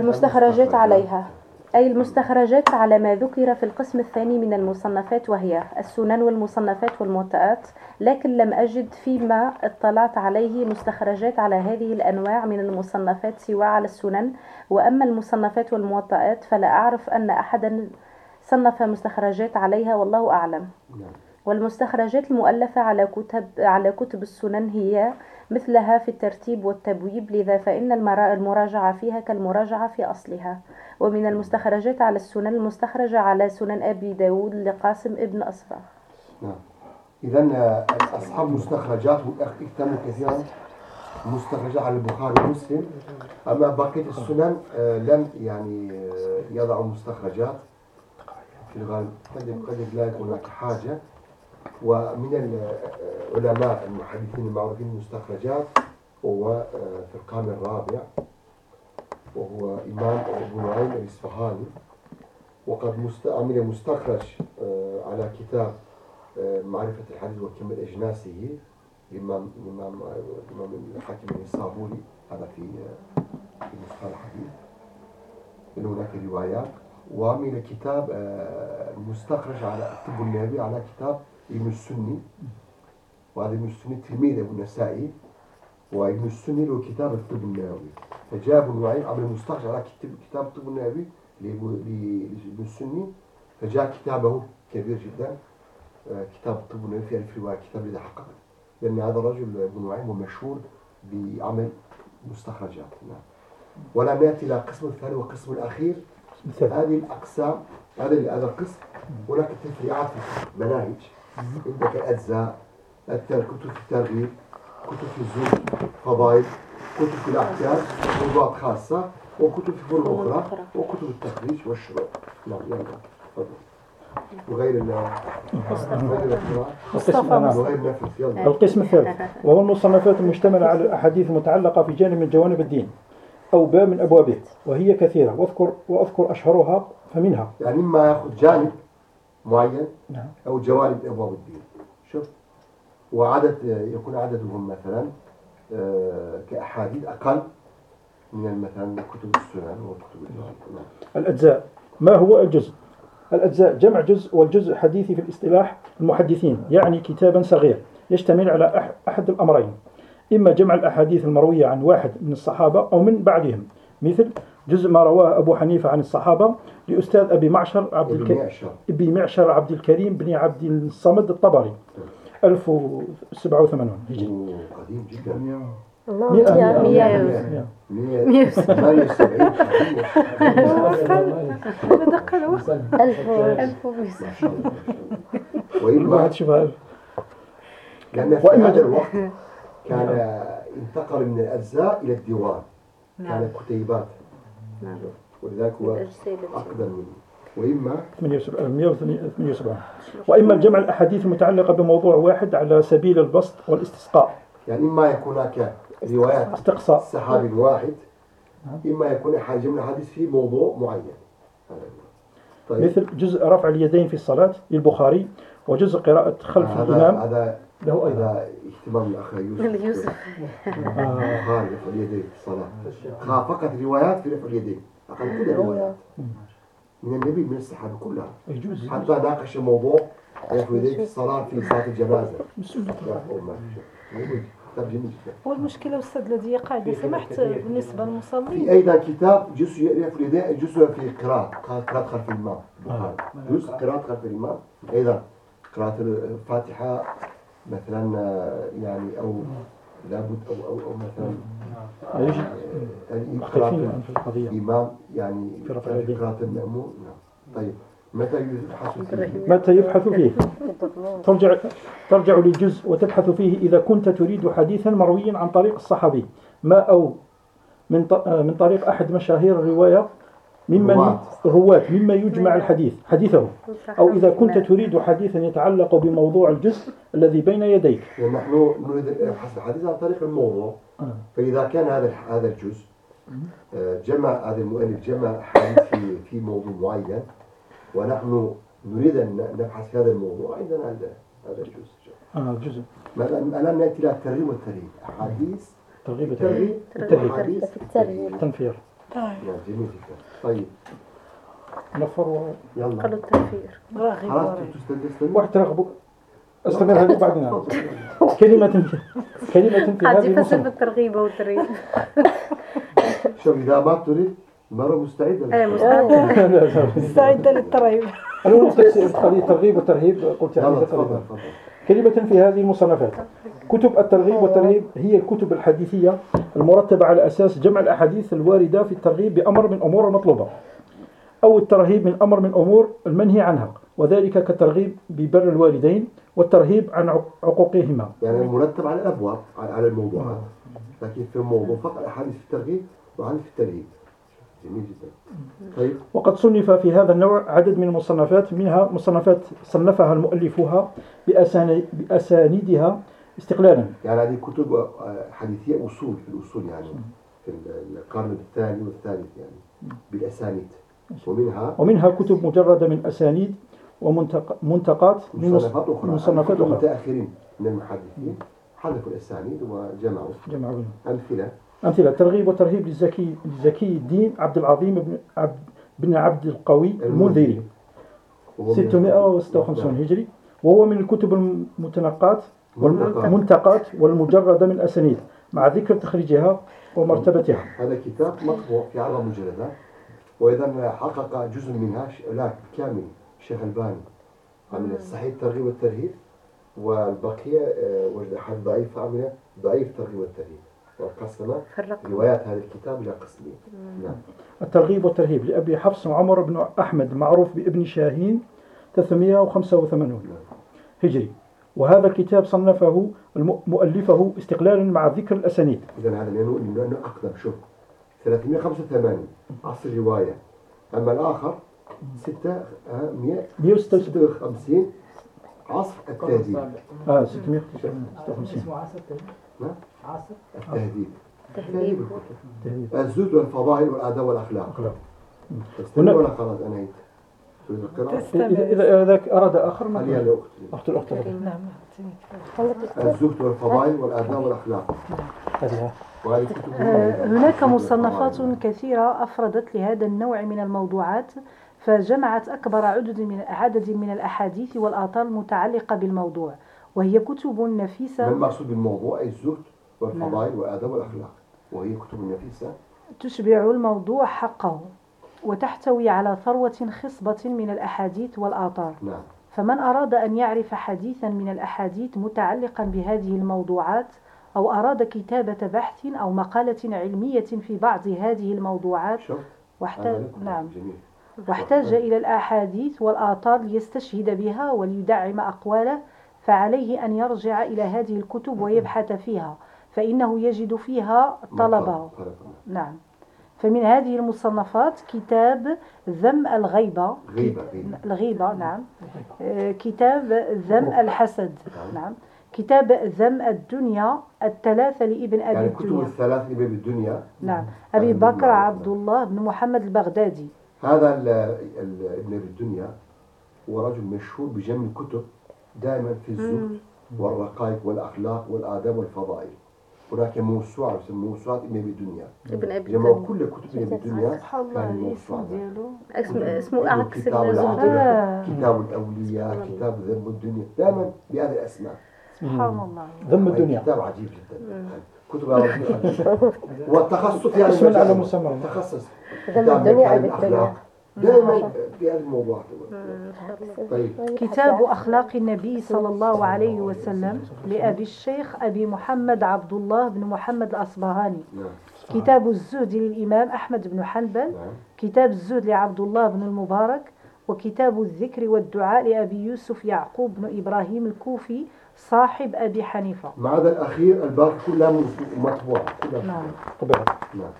المستخرجات عليها. أي المستخرجات على ما ذكر في القسم الثاني من المصنفات وهي السنن والمصنفات والموطئات لكن لم أجد فيما اطلعت عليه مستخرجات على هذه الأنواع من المصنفات سوى على السنن. وأما المصنفات والموطئات فلا أعرف أن أحدا صنف مستخرجات عليها والله أعلم. نعم. والمستخرجات المؤلفة على كتب على كتب السنن هي مثلها في الترتيب والتبويب لذا فإن المرا- المراجعة فيها كالمراجعة في أصلها. ومن المستخرجات على السنن المستخرجة على سنن أبي داود لقاسم ابن أصفر نعم. إذا أصحاب مستخرجات اهتموا كثيرا مستخرجات على البخاري ومسلم. أما بقية السنن آه، لم يعني آه، يضعوا مستخرجات. في الغالب قد لا يكون هناك حاجة. ومن العلماء المحدثين المعروفين المستخرجات هو آه، في القرن الرابع وهو إمام أبو نعيم الإصفهاني. وقد عمل مستخرج آه، على كتاب آه، معرفة الحديث وكم أجناسه الإمام الإمام الحاكم النسابوري هذا في آه، في الحديث. من هناك روايات. وعمل كتاب آه، مستخرج على الطب النبوي على كتاب ابن السني وهذا إبن السني تلميذ أبو النسائي وإبن السني له كتاب الطب النبوي فجاء ابن نعيم عمل مستخرج على كتاب كتاب الطب النبوي لإبو- لإبن السني فجاء كتابه كبير جدا آه، كتاب الطب النبوي في ألف رواية كتاب إذا حقق لأن هذا الرجل ابن نعيم هو مشهور بعمل مستخرجات. نعم. ولا نأتي إلى القسم الثاني والقسم الأخير. هذه الأقسام هذا هذا القسم هناك تفريعات في المناهج. عندك الأجزاء كتب في الترغيب كتب في الزهد فضائل كتب في الأحكام موضوعات خاصة وكتب في فنون أخرى. وكتب التخريج والشروع. نعم يلا تفضل. وغير القراءة القسم القسم الثالث. وهو المصنفات المشتملة على الأحاديث المتعلقة في جانب من جوانب الدين أو باب من أبوابه وهي كثيرة. واذكر وأذكر أشهرها فمنها. يعني إما يأخذ جانب معين نعم. أو جوانب أبواب الدين. شوف وعدد يكون عددهم مثلا آه، كأحاديث أقل من مثلا كتب السنن وكتب نعم. الأجزاء. ما هو الجزء؟ الأجزاء جمع جزء والجزء حديثي في الاصطلاح المحدثين يعني كتابا صغير يشتمل على أح- أحد الأمرين. إما جمع الأحاديث المروية عن واحد من الصحابة أو من بعدهم. مثل جزء ما رواه أبو حنيفة عن الصحابة لأستاذ أبي معشر عبد ابن الكريم معشر أبي معشر عبد الكريم بن عبد الصمد الطبري 1087 هجري أوه، قديم جدا الله مئة- مئة- مئة- مئة. مئة. 178 بدق الوقت ألف و- ألف ومئة. وإما لأن في هذا. الوقت كان انتقل من الأجزاء إلى الديوان كان كتيبات نعم. ولذلك هو. أقدم منه وإما 178 وإما الجمع الأحاديث المتعلقة بموضوع واحد على سبيل البسط والاستسقاء. يعني إما يكون هناك روايات استقصاء. صحابي واحد إما يكون أحد جملة حديث في موضوع معين. طيب. مثل جزء رفع اليدين في الصلاة للبخاري وجزء قراءة خلف هذا الإمام. هذا له أيضا اهتمام الأخ يوسف. يوسف. آه، البخاري رفع اليدين في الصلاة. فقط روايات في رفع اليدين. أقل كل الروايات. من النبي من الصحابة كلها. يجوز. حتى ناقش موضوع رفع اليدين في الصلاة في صلاة الجنازة. في جدا والمشكلة أستاذ الذي قاعدة سمحت بالنسبة في للمصلين أيضا كتاب جزء رفع اليدين جزء في قراءة قراءة خلف الإمام. البخاري. جزء قراءة خلف الإمام. أيضا قراءة الفاتحة. مثلا آه، يعني أو لابد أو أو, أو مثلا يجب يعني مختلفين في القضية. الإمام يعني في رفع. قراءة المأمون نعم. طيب متى يبحث فيه؟ متى يبحث فيه؟ ترجع ترجع للجزء وتبحث فيه إذا كنت تريد حديثا مرويا عن طريق الصحابي. ما أو من ط- من طريق أحد مشاهير الرواية ممن رواة. الرواة مما يجمع الحديث حديثه. أو إذا كنت تريد حديثا يتعلق بموضوع الجزء الذي بين يديك. يعني نحن نريد الحديث عن طريق الموضوع. آه. فإذا كان هذا هذا الجزء آه، جمع هذا المؤلف جمع حديث في في موضوع معين. ونحن نريد أن نبحث في هذا الموضوع. عندنا هذا هذا الجزء. آه جزء. الآن نأتي إلى الترغيب والترهيب. أحاديث ترغيب الترغيب الترهيب وأحاديث نعم جميل جدا طيب. نفر. يلا. قالوا التنفير خلاص تستمر واحد استمر هذه بعدين. كلمة كلمة في هذه المصنف بالترغيب والترهيب شوف إذا ما تريد المرة مستعدة إيه مستعد مستعدة. للترهيب أنا تفسير قضية الترغيب والترهيب قلت يلا يعني تفضل تفضل. كلمة في هذه المصنفات. كتب الترغيب والترهيب هي الكتب الحديثية المرتبة على أساس جمع الأحاديث الواردة في الترغيب بأمر من أمور المطلوبة أو الترهيب من أمر من أمور المنهي عنها وذلك كالترغيب ببر الوالدين والترهيب عن عق- عقوقهما. يعني مرتب على الأبواب على الموضوعات. لكن في الموضوع فقط احاديث في الترغيب واحاديث في الترهيب. جميل جدا. طيب. وقد صنف في هذا النوع عدد من المصنفات منها مصنفات صنفها المؤلفوها بأساني- بأسانيدها استقلالا. يعني هذه كتب آه، حديثية أصول في الأصول يعني في ال- القرن الثاني والثالث يعني بالأسانيد. ومنها ومنها كتب مجردة من أسانيد ومنتقات من مص- مصنفات أخرى. مصنفات أخرى. متأخرين من المحدثين. حذفوا الأسانيد وجمعوا جمع بينهم. أمثلة ترغيب وترهيب للزكي لزكي الدين عبد العظيم بن عبد بن عبد القوي المنذري. وهو من- 656 هجري. وهو من الكتب المتنقات منتقات. والمنتقات والمجردة من أسانيد مع ذكر تخريجها ومرتبتها. هذا كتاب مطبوع في عرض مجلدات وإذا حقق جزء منها لا كامل. الشيخ ألباني. عمل صحيح الترغيب والترهيب والبقية آه، وجد حال ضعيف عمل ضعيف الترغيب والترهيب وقسم روايات هذا الكتاب إلى قسمين. نعم. الترغيب والترهيب لأبي حفص عمر بن أحمد معروف بابن شاهين 385 هجري. وهذا الكتاب صنفه مؤلفه استقلالا مع ذكر الأسانيد. اذا هذا لأنه لأنه أقدم. شوف. 385 عصر الروايه أما الآخر 6 156 عصر التهذيب آه 656 اسمه عصر تهذيب التهذيب تهذيب. الزهد والفضائل والاداب والأخلاق. أخلاق. استمر ولا خلاص؟ انهيت تريد إذا إذا أراد آخر ما خليها لأختي. أخت الأخت نعم. الزهد والفضائل والاداب والأخلاق. هذه وهذه كتب آه، هناك مصنفات كثيرة أفردت لهذا النوع من الموضوعات فجمعت أكبر عدد من عدد من الأحاديث والآثار المتعلقة بالموضوع وهي كتب ما نفيسة المقصود بالموضوع؟ أي الزهد؟ والفضائل والاداب والأخلاق. وهي كتب نفيسة. تشبع الموضوع حقه وتحتوي على ثروة خصبة من الأحاديث والآثار. نعم. فمن أراد أن يعرف حديثا من الأحاديث متعلقا بهذه الموضوعات أو أراد كتابة بحث أو مقالة علمية في بعض هذه الموضوعات واحتاج. نعم. جميل. واحتاج إلى الأحاديث والآثار ليستشهد بها وليدعم أقواله فعليه أن يرجع إلى هذه الكتب ويبحث فيها. فإنه يجد فيها طلبه. طلب. نعم. فمن هذه المصنفات كتاب ذم الغيبة. غيبة غيبة. الغيبة نعم. آه، كتاب ذم الحسد. نعم. كتاب ذم الدنيا الثلاثة لابن أبي يعني الكتب الدنيا. الثلاث اللي بالدنيا نعم. أبي بكر. عبد الله بن محمد البغدادي. هذا ابن الدنيا هو رجل مشهور بجمع الكتب دائما في الزهد والرقائق والأخلاق والآداب والفضائل. هناك موسوعة يسمى موسوعة ابن أبي الدنيا. ابن أبي جمعوا الدنيا. كل كتب ابن أبي الدنيا. سبحان الله كان ديالو. اسم اسمه عكس كتاب الزهد العقل آه. كتاب الاولياء كتاب ذم الدنيا. دائما بهذه الأسماء. سبحان الله. ذم الدنيا. كتاب عجيب جدا. كتب والتخصص هذا اسم على. مسمى. تخصص. ذم الدنيا أبي الدنيا. دائما في هذه الموضوعات طيب. كتاب أخلاق النبي صلى الله عليه وسلم لأبي الشيخ أبي محمد عبد الله بن محمد الأصبهاني. نعم. كتاب الزهد للإمام أحمد بن حنبل نعم. كتاب الزهد لعبد الله بن المبارك وكتاب الذكر والدعاء لأبي يوسف يعقوب بن إبراهيم الكوفي صاحب أبي حنيفة. ما عدا الأخير الباقي كلها مطبوعة كلها نعم. طبعا نعم.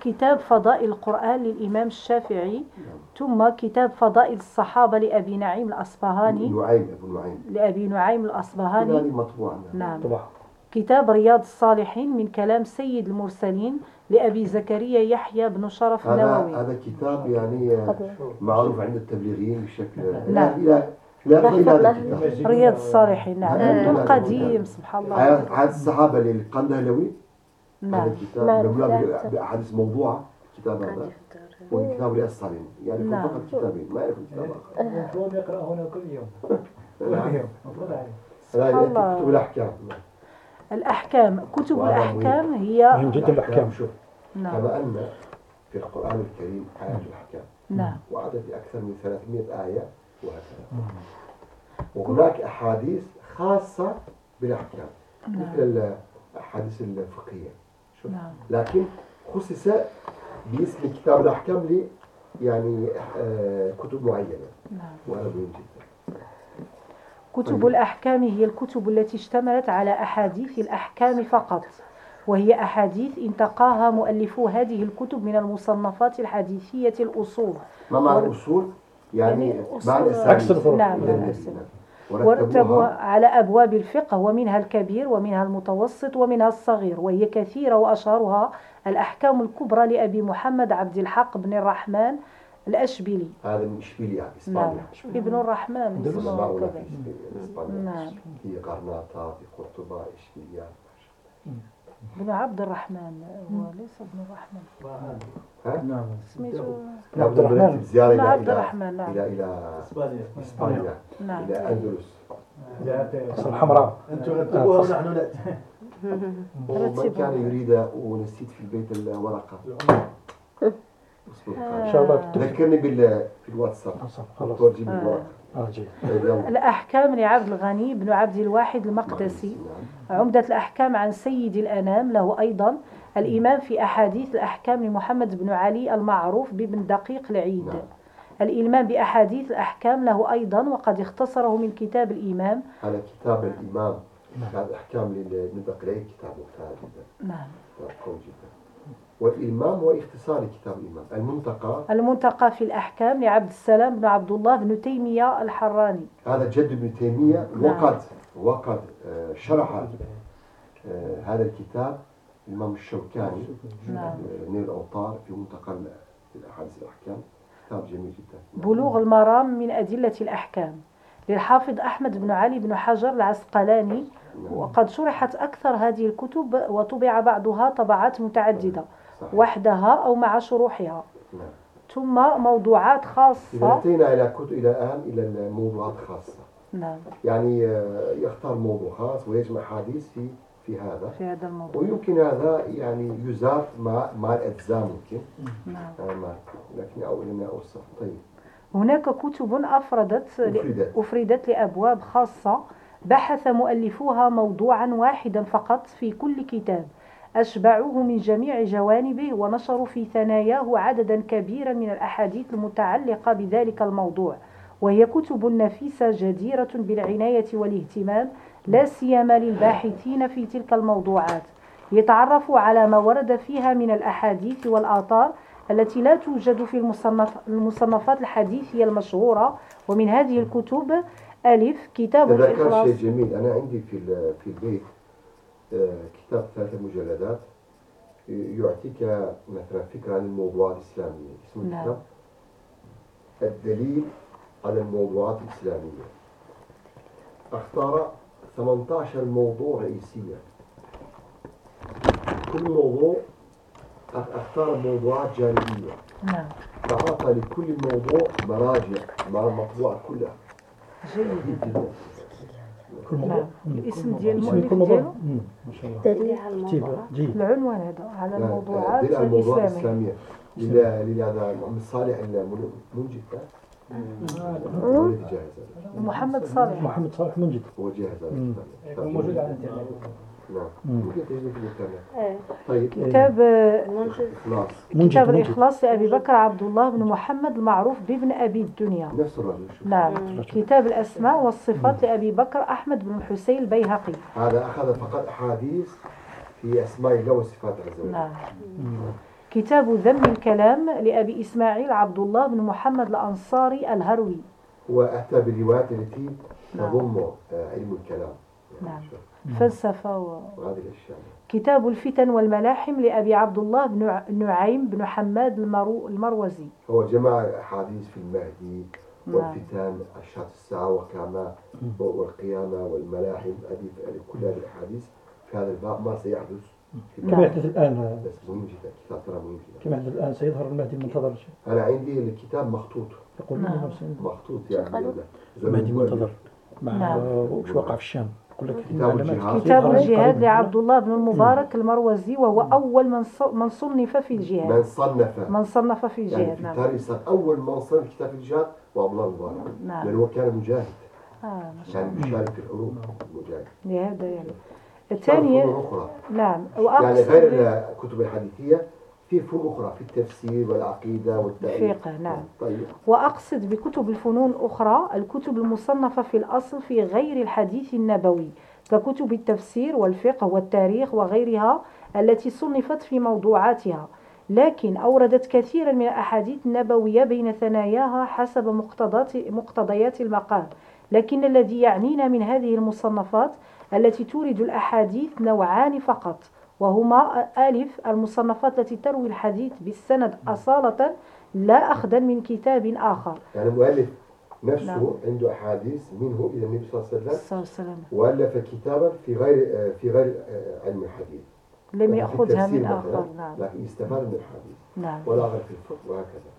كتاب فضائل القرآن للإمام الشافعي ثم كتاب فضائل الصحابة لأبي نعيم الأصبهاني نعيم أبو نعيم لأبي نعيم الأصبهاني هذه مطبوعة نعم طبعا كتاب رياض الصالحين من كلام سيد المرسلين لأبي زكريا يحيى بن شرف هذا النووي هذا كتاب يعني معروف عند التبليغيين بشكل نعم. إلى رياض الصالحين نعم نعم. منذ قديم سبحان الله عاد الصحابة هذا نعم الكتاب. مملوء بأحاديث موضوعة الكتاب هذا والكتاب رياض الصالحين يعني نعم. فقط كتابين ما يعرف الكتاب آخر. المفروض يقرأ هنا كل يوم. كل. يوم. المفروض عليه الله. كتب الأحكام. الأحكام كتب الأحكام هي مهم جدا الأحكام شوف نعم. كما أن في القرآن الكريم آيات الأحكام. نعم. وعدد أكثر من 300 آية وهكذا. وهناك أحاديث خاصة بالأحكام مثل الأحاديث الفقهية. نعم. لكن خصص باسم كتاب الأحكام ل يعني آه، كتب معينة. نعم. وهذا مهم جدا. كتب الأحكام هي الكتب التي اشتملت على أحاديث الأحكام فقط. وهي أحاديث انتقاها مؤلفو هذه الكتب من المصنفات الحديثية الأصول. ما معنى الأصول؟ يعني, يعني أصول- الأسانيد عكس الفروع. نعم، إلى نعم، نعم. ورتبوا ورتبوها على أبواب الفقه ومنها الكبير ومنها المتوسط ومنها الصغير وهي كثيرة وأشهرها الأحكام الكبرى لأبي محمد عبد الحق بن الرحمن الأشبيلي. هذا من إشبيلية نعم. إسبانيا. ابن الرحمن اسمه كذا. إسبانيا- نعم. في قرناطة في قرطبة إشبيلية. بن عبد الرحمن هو ليس ابن الرحمن. ها؟ نعم. سميته عبد الرحمن. زيارة بن إلى عبد إلى- الرحمن نعم. إلى إلى إسبانيا. إسبانيا. نعم. إلى أندلس. الحمراء. أنتم رتبوها ونحن ناتي ومن رتبوا. كان يريد ونسيت في البيت الورقة. آه. إن شاء الله ذكرني بال في الواتساب خلاص. آه. الورقة. طيب الأحكام لعبد الغني بن عبد الواحد المقدسي. نعم. عمدة الأحكام عن سيد الأنام له أيضا. الإمام في أحاديث الأحكام لمحمد بن علي المعروف بابن دقيق العيد نعم. الإلمام بأحاديث الأحكام له أيضا وقد اختصره من كتاب الإمام هذا كتاب الإمام كتاب أحكام لابن كتاب مختار جدا. نعم. قوي جدا. والإمام هو اختصار كتاب الإمام المنتقى المنتقى في الأحكام لعبد السلام بن عبد الله بن تيمية الحراني هذا جد ابن تيمية نعم. وقد وقد آه، شرح آه، هذا الكتاب الإمام الشوكاني نعم. آه، نيل الأوطار في منتقى الأحاديث الأحكام كتاب جميل جدا بلوغ المرام من أدلة الأحكام للحافظ أحمد بن علي بن حجر العسقلاني نعم. وقد شرحت أكثر هذه الكتب وطبع بعضها طبعات متعددة وحدها أو مع شروحها. نعم. ثم موضوعات إذا خاصة أتينا إلى كتب إلى الآن إلى الموضوعات خاصة. نعم. يعني آه، يختار موضوع خاص ويجمع حديث في في هذا. في هذا الموضوع. ويمكن هذا يعني يزاد مع مع الأجزاء ممكن. نعم. آه، لكن أو لنا أوسط طيب. هناك كتب أفردت أفردت. أفردت لأبواب خاصة. بحث مؤلفوها موضوعا واحدا فقط في كل كتاب. أشبعوه من جميع جوانبه ونشروا في ثناياه عددا كبيرا من الأحاديث المتعلقة بذلك الموضوع. وهي كتب نفيسة جديرة بالعناية والاهتمام لا سيما للباحثين في تلك الموضوعات. يتعرفوا على ما ورد فيها من الأحاديث والآثار التي لا توجد في المصنف المصنفات الحديثية المشهورة. ومن هذه الكتب ألف كتاب الإخلاص. شيء جميل أنا عندي في في البيت كتاب ثلاثة مجلدات يعطيك مثلا فكرة عن الموضوعات الإسلامية اسم نعم. الكتاب؟ الدليل على الموضوعات الإسلامية. أختار 18 موضوع رئيسية. كل موضوع أختار موضوعات جانبية. نعم. فأعطى لكل موضوع مراجع مع المطبوعة كلها جيد. جدا. كل موضوع نعم. مم. الاسم ديال المؤلف ديالو. ما شاء الله. دليل على جيد الموضوع جيد العنوان هذا على لا، الموضوعات دليل على الموضوعات الإسلامية. الإسلامية لل- لهذا محمد صالح المنجد. محمد صالح. محمد صالح منجد. هو جاهز. موجود على الانترنت. نعم. ممكن في الانترنت إيه. طيب. كتاب خلاص منجد كتاب منجد الإخلاص لأبي بكر عبد الله بن محمد المعروف بابن أبي الدنيا. نفس الرجل نعم. كتاب الأسماء والصفات لأبي بكر أحمد بن الحسين البيهقي. هذا أخذ فقط أحاديث في أسماء الله وصفاته عز وجل. نعم. كتاب ذم الكلام لأبي إسماعيل عبد الله بن محمد الأنصاري الهروي. هو أتى بالروايات التي تضم آه، علم الكلام. نعم. فلسفة و... كتاب الفتن والملاحم لأبي عبد الله بن نعيم بن حماد المرو... المروزي. هو جمع أحاديث في المهدي نعم. والفتن أشراط الساعة وكما والقيامة والملاحم هذه كل هذه الأحاديث. في هذا الباب ما سيحدث كما. يحدث الآن. بس مهم جدا كتاب ترى مهم جدا. كما يحدث الآن سيظهر المهدي المنتظر. أنا عندي الكتاب مخطوط. يقول نعم. مخطوط يعني؟ المهدي المنتظر. مع نعم. وش وقع في الشام؟ كتاب الجهاد. كتاب. لعبد الله بن المبارك المروزي وهو أول من ص- من صنف في الجهاد. من صنف. من صنف في يعني الجهاد في نعم. أول من صنف كتاب الجهاد هو عبد الله المبارك. نعم. لأنه هو كان مجاهد. آه ما شاء كان مشارك في الحروب مجاهد. الله لهذا يعني صار الثانية نعم. يعني وأقصد غير الكتب الحديثية في فنون أخرى في التفسير والعقيدة والتاريخ الفقه نعم. طيب. وأقصد بكتب الفنون الأخرى الكتب المصنفة في الأصل في غير الحديث النبوي ككتب التفسير والفقه والتاريخ وغيرها التي صنفت في موضوعاتها. لكن أوردت كثيرا من الأحاديث النبوية بين ثناياها حسب مقتضيات المقام. لكن الذي يعنينا من هذه المصنفات التي تورد الأحاديث نوعان فقط. وهما ألف المصنفات التي تروي الحديث بالسند أصالة لا أخذا من كتاب آخر. يعني المؤلف نفسه نعم. عنده أحاديث منه إلى النبي صلى الله عليه وسلم وألف كتابا في غير في غير آه، علم الحديث. لم يأخذها من آخر. نعم. لكن استفاد من الحديث. نعم. ولا غير في الفقه وهكذا.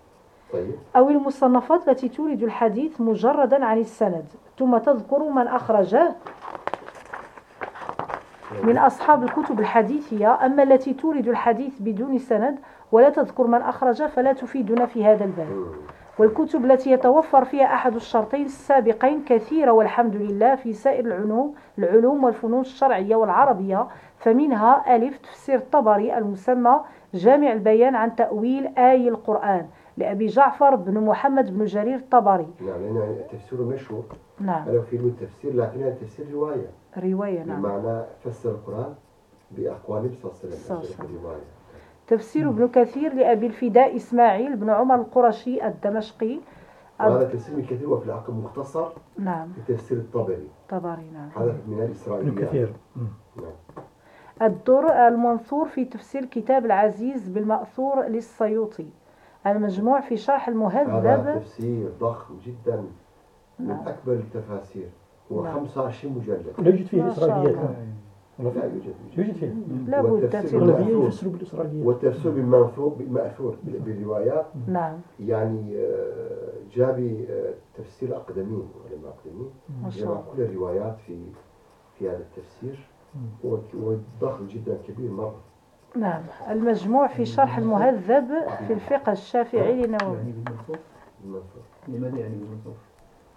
طيب. أو المصنفات التي تورد الحديث مجردا عن السند. ثم تذكر من أخرجه من أصحاب الكتب الحديثية أما التي تورد الحديث بدون سند ولا تذكر من أخرجه فلا تفيدنا في هذا الباب. والكتب التي يتوفر فيها أحد الشرطين السابقين كثيرة والحمد لله في سائر العلوم العلوم والفنون الشرعية والعربية فمنها ألف تفسير الطبري المسمى جامع البيان عن تأويل آي القرآن لأبي جعفر بن محمد بن جرير الطبري. نعم لأن تفسيره مشهور. نعم. أنا في له تفسير لكنها تفسير رواية. رواية نعم. بمعنى فسر القرآن بأقوال النبي صلى الله عليه صلى الله وسلم عليه في رواية. تفسير ابن كثير لأبي الفداء إسماعيل بن عمر القرشي الدمشقي. وهذا تفسير ابن كثير وفي العقل مختصر. نعم. في تفسير الطبري. طبري نعم. هذا من ابن الإسرائيليات كثير. نعم. الدر المنثور في تفسير كتاب العزيز بالمأثور للسيوطي. المجموع في شرح هذا المهذب تفسير ضخم جدا من نعم. أكبر التفاسير. هو نعم. 25 مجلد. لا يوجد فيه. ولا لا فيه؟ يوجد يوجد فيه تفسير الأغلبية بالمأثور. يفسروا بالإسرائيليات والتفسير بالمأثور بالمأثور بالروايات نعم. يعني آه، جابي آه، تفسير أقدمين علماء أقدمين. ما شاء جمع كل الروايات في في هذا التفسير. هو هو ضخم جدا كبير مرة. نعم. المجموع في شرح المهذب في الفقه الشافعي للنووي. يعني لماذا يعني بالمنصوب؟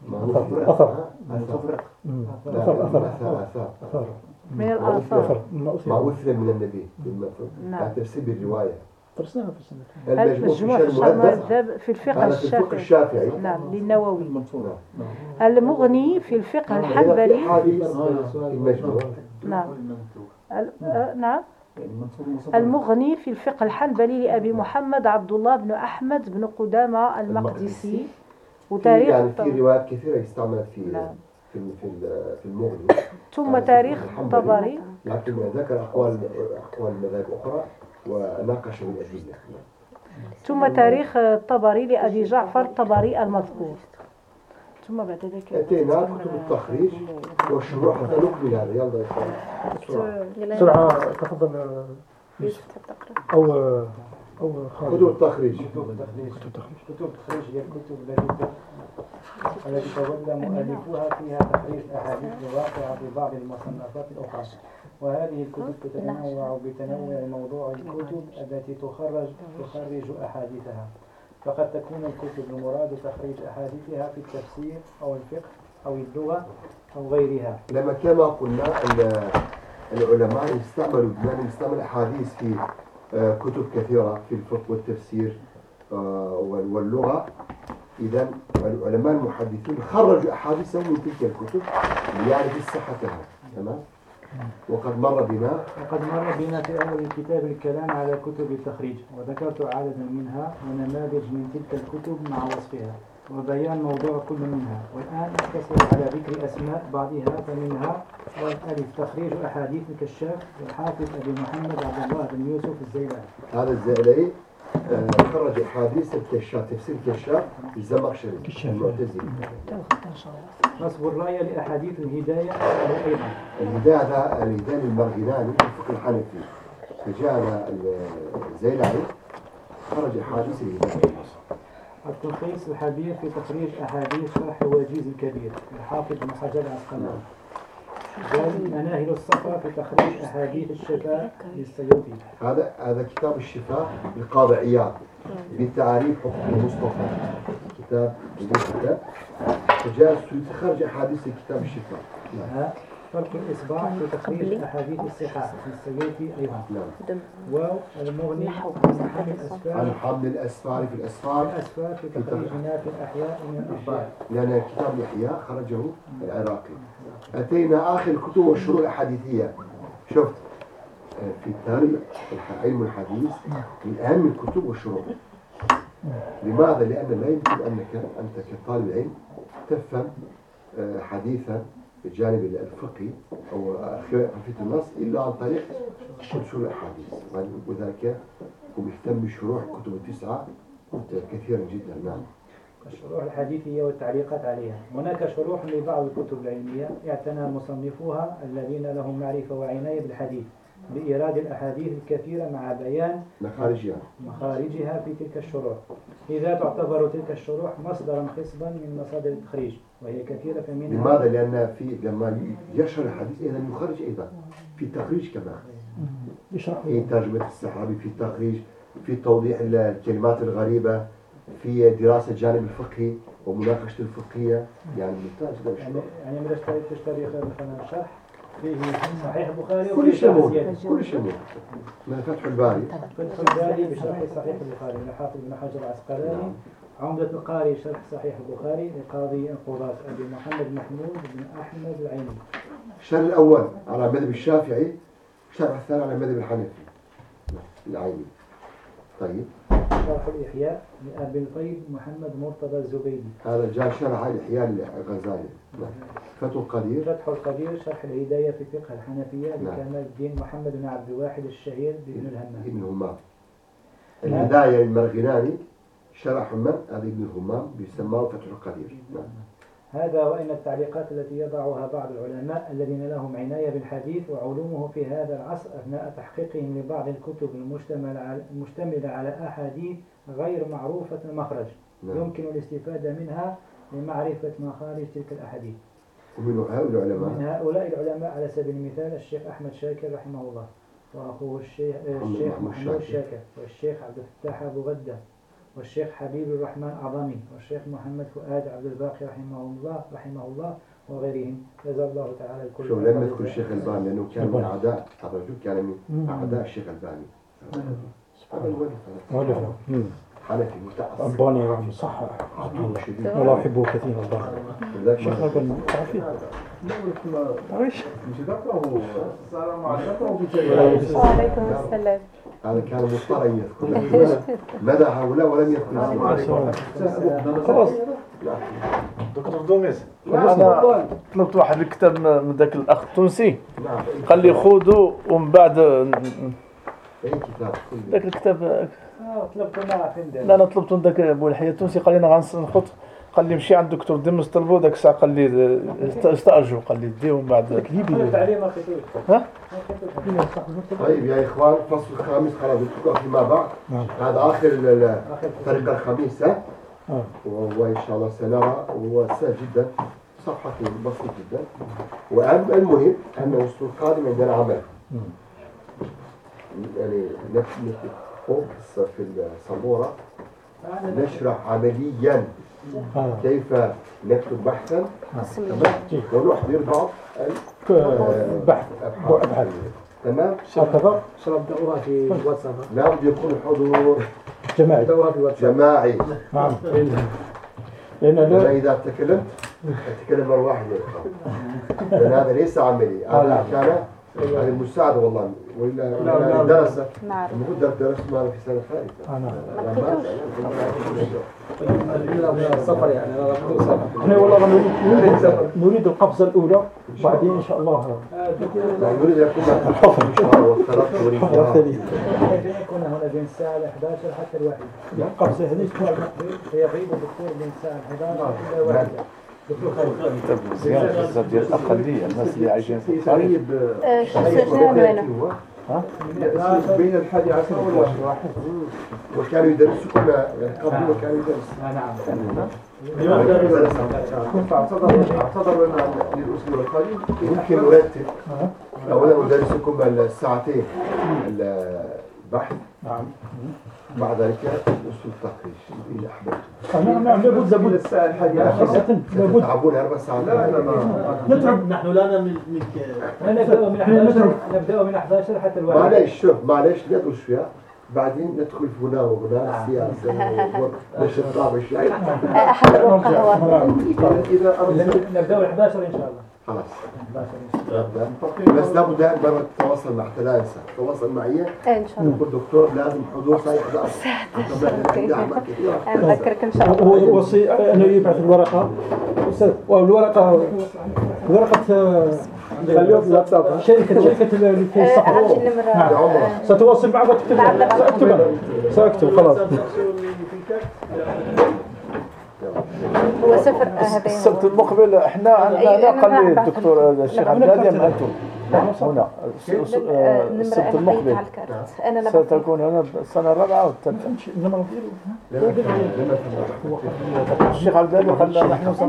ما أثر. هو أثر. أثر أثر من الآثار ما أثر من النبي نعم. تفسير. بالرواية درسناها في السنة المجموع في شرح المهذب. في الفقه الشافعي. الشافعي. نعم للنووي. المنصوب المغني في الفقه الحنبلي. نعم ال- آه، نعم. المنصوب مصدر المغني في الفقه الحنبلي لأبي محمد عبد الله بن أحمد بن قدامة المقدسي. وتاريخ يعني في. روايات كثيرة يستعمل في نعم. في في في المغني. ثم تاريخ الطبري لكن ذكر أقوال أقوال مذاهب أخرى وناقش الأدلة. ثم تاريخ الطبري لأبي جعفر الطبري المذكور. ثم بعد ذلك أتينا كتب التخريج والشروح حتى نكمل هذا. يلا بسرعة. بسرعة تفضل يوسف. أو أو خالد. كتب التخريج. كتب التخريج. كتب تخريج كتب التخريج هي الكتب التي التي تولى مؤلفوها فيها تخريج أحاديث الواقعة في بعض المصنفات الأخرى. وهذه الكتب تتنوع بتنوع موضوع الكتب التي تخرج تخرج أحاديثها. فقد تكون الكتب المراد تخريج أحاديثها في التفسير أو الفقه أو اللغة أو غيرها. لما كما قلنا ال- العلماء استعملوا بما يستعمل أحاديث في آه، كتب كثيرة في الفقه والتفسير آه، واللغة. إذا العلماء المحدثون خرجوا أحاديثهم من تلك الكتب ليعرفوا صحتها تمام؟ وقد مر بنا. وقد مر بنا في أول الكتاب الكلام على كتب التخريج وذكرت عددا منها ونماذج من تلك الكتب مع وصفها وبيان موضوع كل منها. والآن أقتصر على ذكر أسماء بعضها فمنها ألف تخريج أحاديث الكشاف والحافظ أبي محمد عبد الله بن يوسف الزيلاني. هذا الزيلاني خرج أحاديث الكشاف تفسير الكشاف الزمخشري المعتزلي نصب الراية لأحاديث الهداية أيضا. الهداية هذا الهداية المرغناني في الفقه الحنفي. فجاءنا الزيلعي خرج أحاديث الهداية. التلخيص الحبير في تخريج أحاديث شرح الوجيز الكبير. للحافظ بن حجر العسقلاني مناهل الصفا في تخريج أحاديث الشفاء للسيوطي. هذا هذا كتاب الشفاء للقاضي عياض بتعريف حكم المصطفى. كتاب كتاب فجاء السيوطي خرج أحاديث كتاب الشفاء. نعم. فرق الإصباح في تخريج أحاديث الصحة في السيوطي أيضا. نعم. والمغني عن حمل الأسفار. عن حمل الأسفار في الأسفار. الأسفار في تخريجنا في الأحياء من الأحياء لأن كتاب الإحياء خرجه العراقي. أتينا آخر الكتب والشروع الحديثية. شفت؟ في التاريخ علم الحديث من أهم الكتب والشروع لماذا؟ لأن لا يمكن أنك أنت كطالب علم تفهم آه، حديثا الجانب الفقهي أو خلفية النص إلا عن طريق شروح الأحاديث وذلك هم يهتم بشروح كتب التسعة كثيرا جدا نعم. الشروح الحديثية والتعليقات عليها. هناك شروح لبعض الكتب العلمية اعتنى مصنفوها الذين لهم معرفة وعناية بالحديث بإيراد الأحاديث الكثيرة مع بيان مخارجها. مخارجها في تلك الشروح. إذا تعتبر تلك الشروح مصدرا خصبا من مصادر التخريج وهي كثيرة فمنها لماذا؟ لأن في لما يشرح الحديث إذا يخرج أيضا في التخريج كمان. يشرح. في ترجمة السحابي في التخريج في توضيح الكلمات الغريبة. في دراسة الجانب الفقهي ومناقشة الفقهية. يعني محتاج يعني يعني من تشتري مثلا شرح فيه صحيح البخاري كل شيء كل شيء من فتح الباري. فتح الباري بشرح صحيح البخاري. لحافظ بن حجر العسقلاني. نعم. عمدة القاري شرح صحيح البخاري لقاضي القراص أبي محمد محمود بن أحمد العيني. الشرح الأول على مذهب الشافعي الشرح الثاني على مذهب الحنفي. العيني. طيب. شرح الإحياء لأبي الفيض محمد مرتضى الزبيدي. هذا جاء شرح الإحياء للغزالي نعم. فتح القدير. فتح القدير شرح الهداية في فقه الحنفية نعم. لكمال الدين محمد بن عبد الواحد الشهير بابن الهمام. ابن همام الهداية للمرغناني شرح من هذا ابن الهمام بيسماه فتح القدير. نعم. هذا وإن التعليقات التي يضعها بعض العلماء الذين لهم عناية بالحديث وعلومه في هذا العصر أثناء تحقيقهم لبعض الكتب المشتملة على أحاديث غير معروفة المخرج. نعم. يمكن الاستفادة منها لمعرفة مخارج تلك الأحاديث. ومن هؤلاء العلماء؟ من هؤلاء العلماء على سبيل المثال الشيخ أحمد شاكر رحمه الله وأخوه الشيخ, الشيخ محمود شاكر والشيخ عبد الفتاح أبو غدة. والشيخ حبيب الرحمن عظمي والشيخ محمد فؤاد عبد الباقي رحمه الله رحمه الله وغيرهم. جزا الله تعالى الكل شو لم يذكر الشيخ الباني لأنه كان من أعداء الرجل كان من أعداء الشيخ الباني. هذا الولد حنفي متعصب. الباني رحمه صح. والله أحبه كثيرا الباني شيخ الباني تعرفين؟ تعرفش وعليكم السلام. هذا كان مضطر أن يذكر. مدى هؤلاء ولم يذكر؟ خلاص. دكتور دوميس أنا طلبت واحد الكتاب من ذاك الأخ التونسي. قال لي خذوا ومن بعد ذاك الكتاب طلبته معه لا أنا طلبته من ذاك أبو الحياة التونسي. قال لي أنا غنخط قال لي مشي عند الدكتور دمس طلبوا ذاك الساعة قال لي استأجروا. قال لي ديو من بعد. التعليم ها؟ طيب يا إخوان الفصل الخامس خلاص. نتركه فيما بعد. نعم. هذا آخر الطريقة الخميس ها؟ آه. وهو إن شاء الله سنرى وهو سهل جدا صفحتين بسيط جدا. والمهم أنه الأسبوع القادم عندنا عمل. يعني نفس فوكس في السبوره نشرح عمليا. كيف نكتب بحثا؟ تمام. ونحضر بعض ك- بحث. أبحاث. تمام. هكذا سنبدأها في واتساب. لابد يكون حضور. جماعي. نبدأها في واتساب. جماعي. نعم. لأن أنا لا إذا تكلمت أتكلم مرة واحدة. لأن هذا ليس عملي. هذا كان يعني أيوة. مساعدة والله. ولا نعم، نعم. درس. نعم. المفروض درست معنا في سنة ثالثة آه، نعم. طيب، السفر يعني. والله نريد نريد القفزة الأولى بعدين إن شاء الله. آه، يعني نريد يكون هنا بين الساعة 11 حتى الواحدة. القفزة هذه هي غيبة الدكتور بين الساعة 11 حتى 1 كتاب مزيان بزاف ديال الاقليه الناس اللي عايشين في القرية بين الحادي عشر والواحد واحد وكان يدرسوا كل قبل وكانوا يدرسوا نعم كنت أعتذر اعتذر لنا للأسبوع والقريب يمكن ارتب اولا أدرسكم الساعتين. البحث. نعم بعد ذلك اسلوب التقريش اذا احببتم نعم نعم لابد لابد الساعة الحادية عشر خاصة لابد. تتعبون أربع ساعات. لا لا نتعب نحن لا نملك نبدأ من 11 نبدأ من 11 حتى الواحدة معلش شوف معلش ندخل شوية. بعدين ندخل في هنا وهنا السياسة والشطاب آه، أحد القهوة. اذا إذا أردت نبدأ من 11 إن شاء الله. خلاص. 11 إن شاء الله بس لابد دائما تتواصل مع لا انسى تواصل معي. إن شاء الله. يقول دكتور لازم حضور الساعة 11 أذكرك إن شاء الله. هو وصي أنه يبعث الورقة. أستاذ والورقة ورقة آه، خليهم شركة شركة اللي آه، النمرة آه، ستواصل معك سأكتبها سأكتب خلاص. هو صفر هذا السبت المقبل إحنا عندنا بعد- الدكتور الشيخ عبد الهادي أم أنتم هنا. آه، النمرة السبت المقبل. أنا نبعث ستكون هنا السنة الرابعة والثالثة. الشيخ عبد الهادي قال نحن في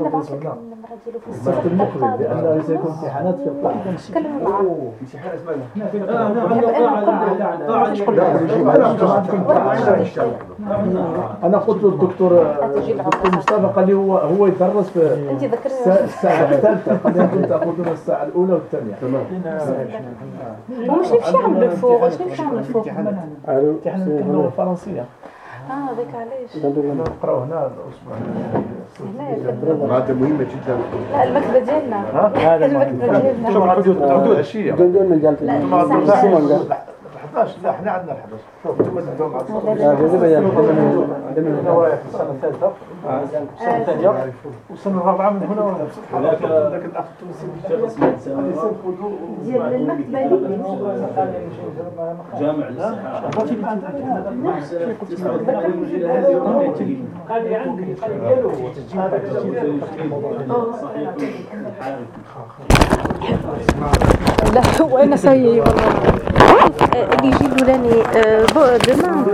السبت المقبل لأن سيكون امتحانات في معاه أنا قلت للدكتور الدكتور مصطفى قال لي هو هو يدرس في أنت الساعة- الثالثة. قال لي تأخذون الساعة الأولى والثانية. هو مش نمشي نعمل الفوق مش نمشي نعمل الفوق امتحان الكلمة الفرنسية. آه هذاك علاش؟ نقرأ هنا كتب- مادة مهمة جدا. لا المكتبة ديالنا. هذا المكتبة ديالنا. شوف الحدود الحدود العشية دول من جالت لا ما الساعة عندنا عشرة. 11 لا إحنا عندنا 11 شوف أنتم عندهم لا، أنا رايح السنة الثالثه السنة الثانية والسنة الرابعه من هنا ولا سبحان الله ذاك الاخ التونسي ديال المكتبة اللي جامع للساعة لا هو أنا سيء والله اللي يجي لولاني دو- دما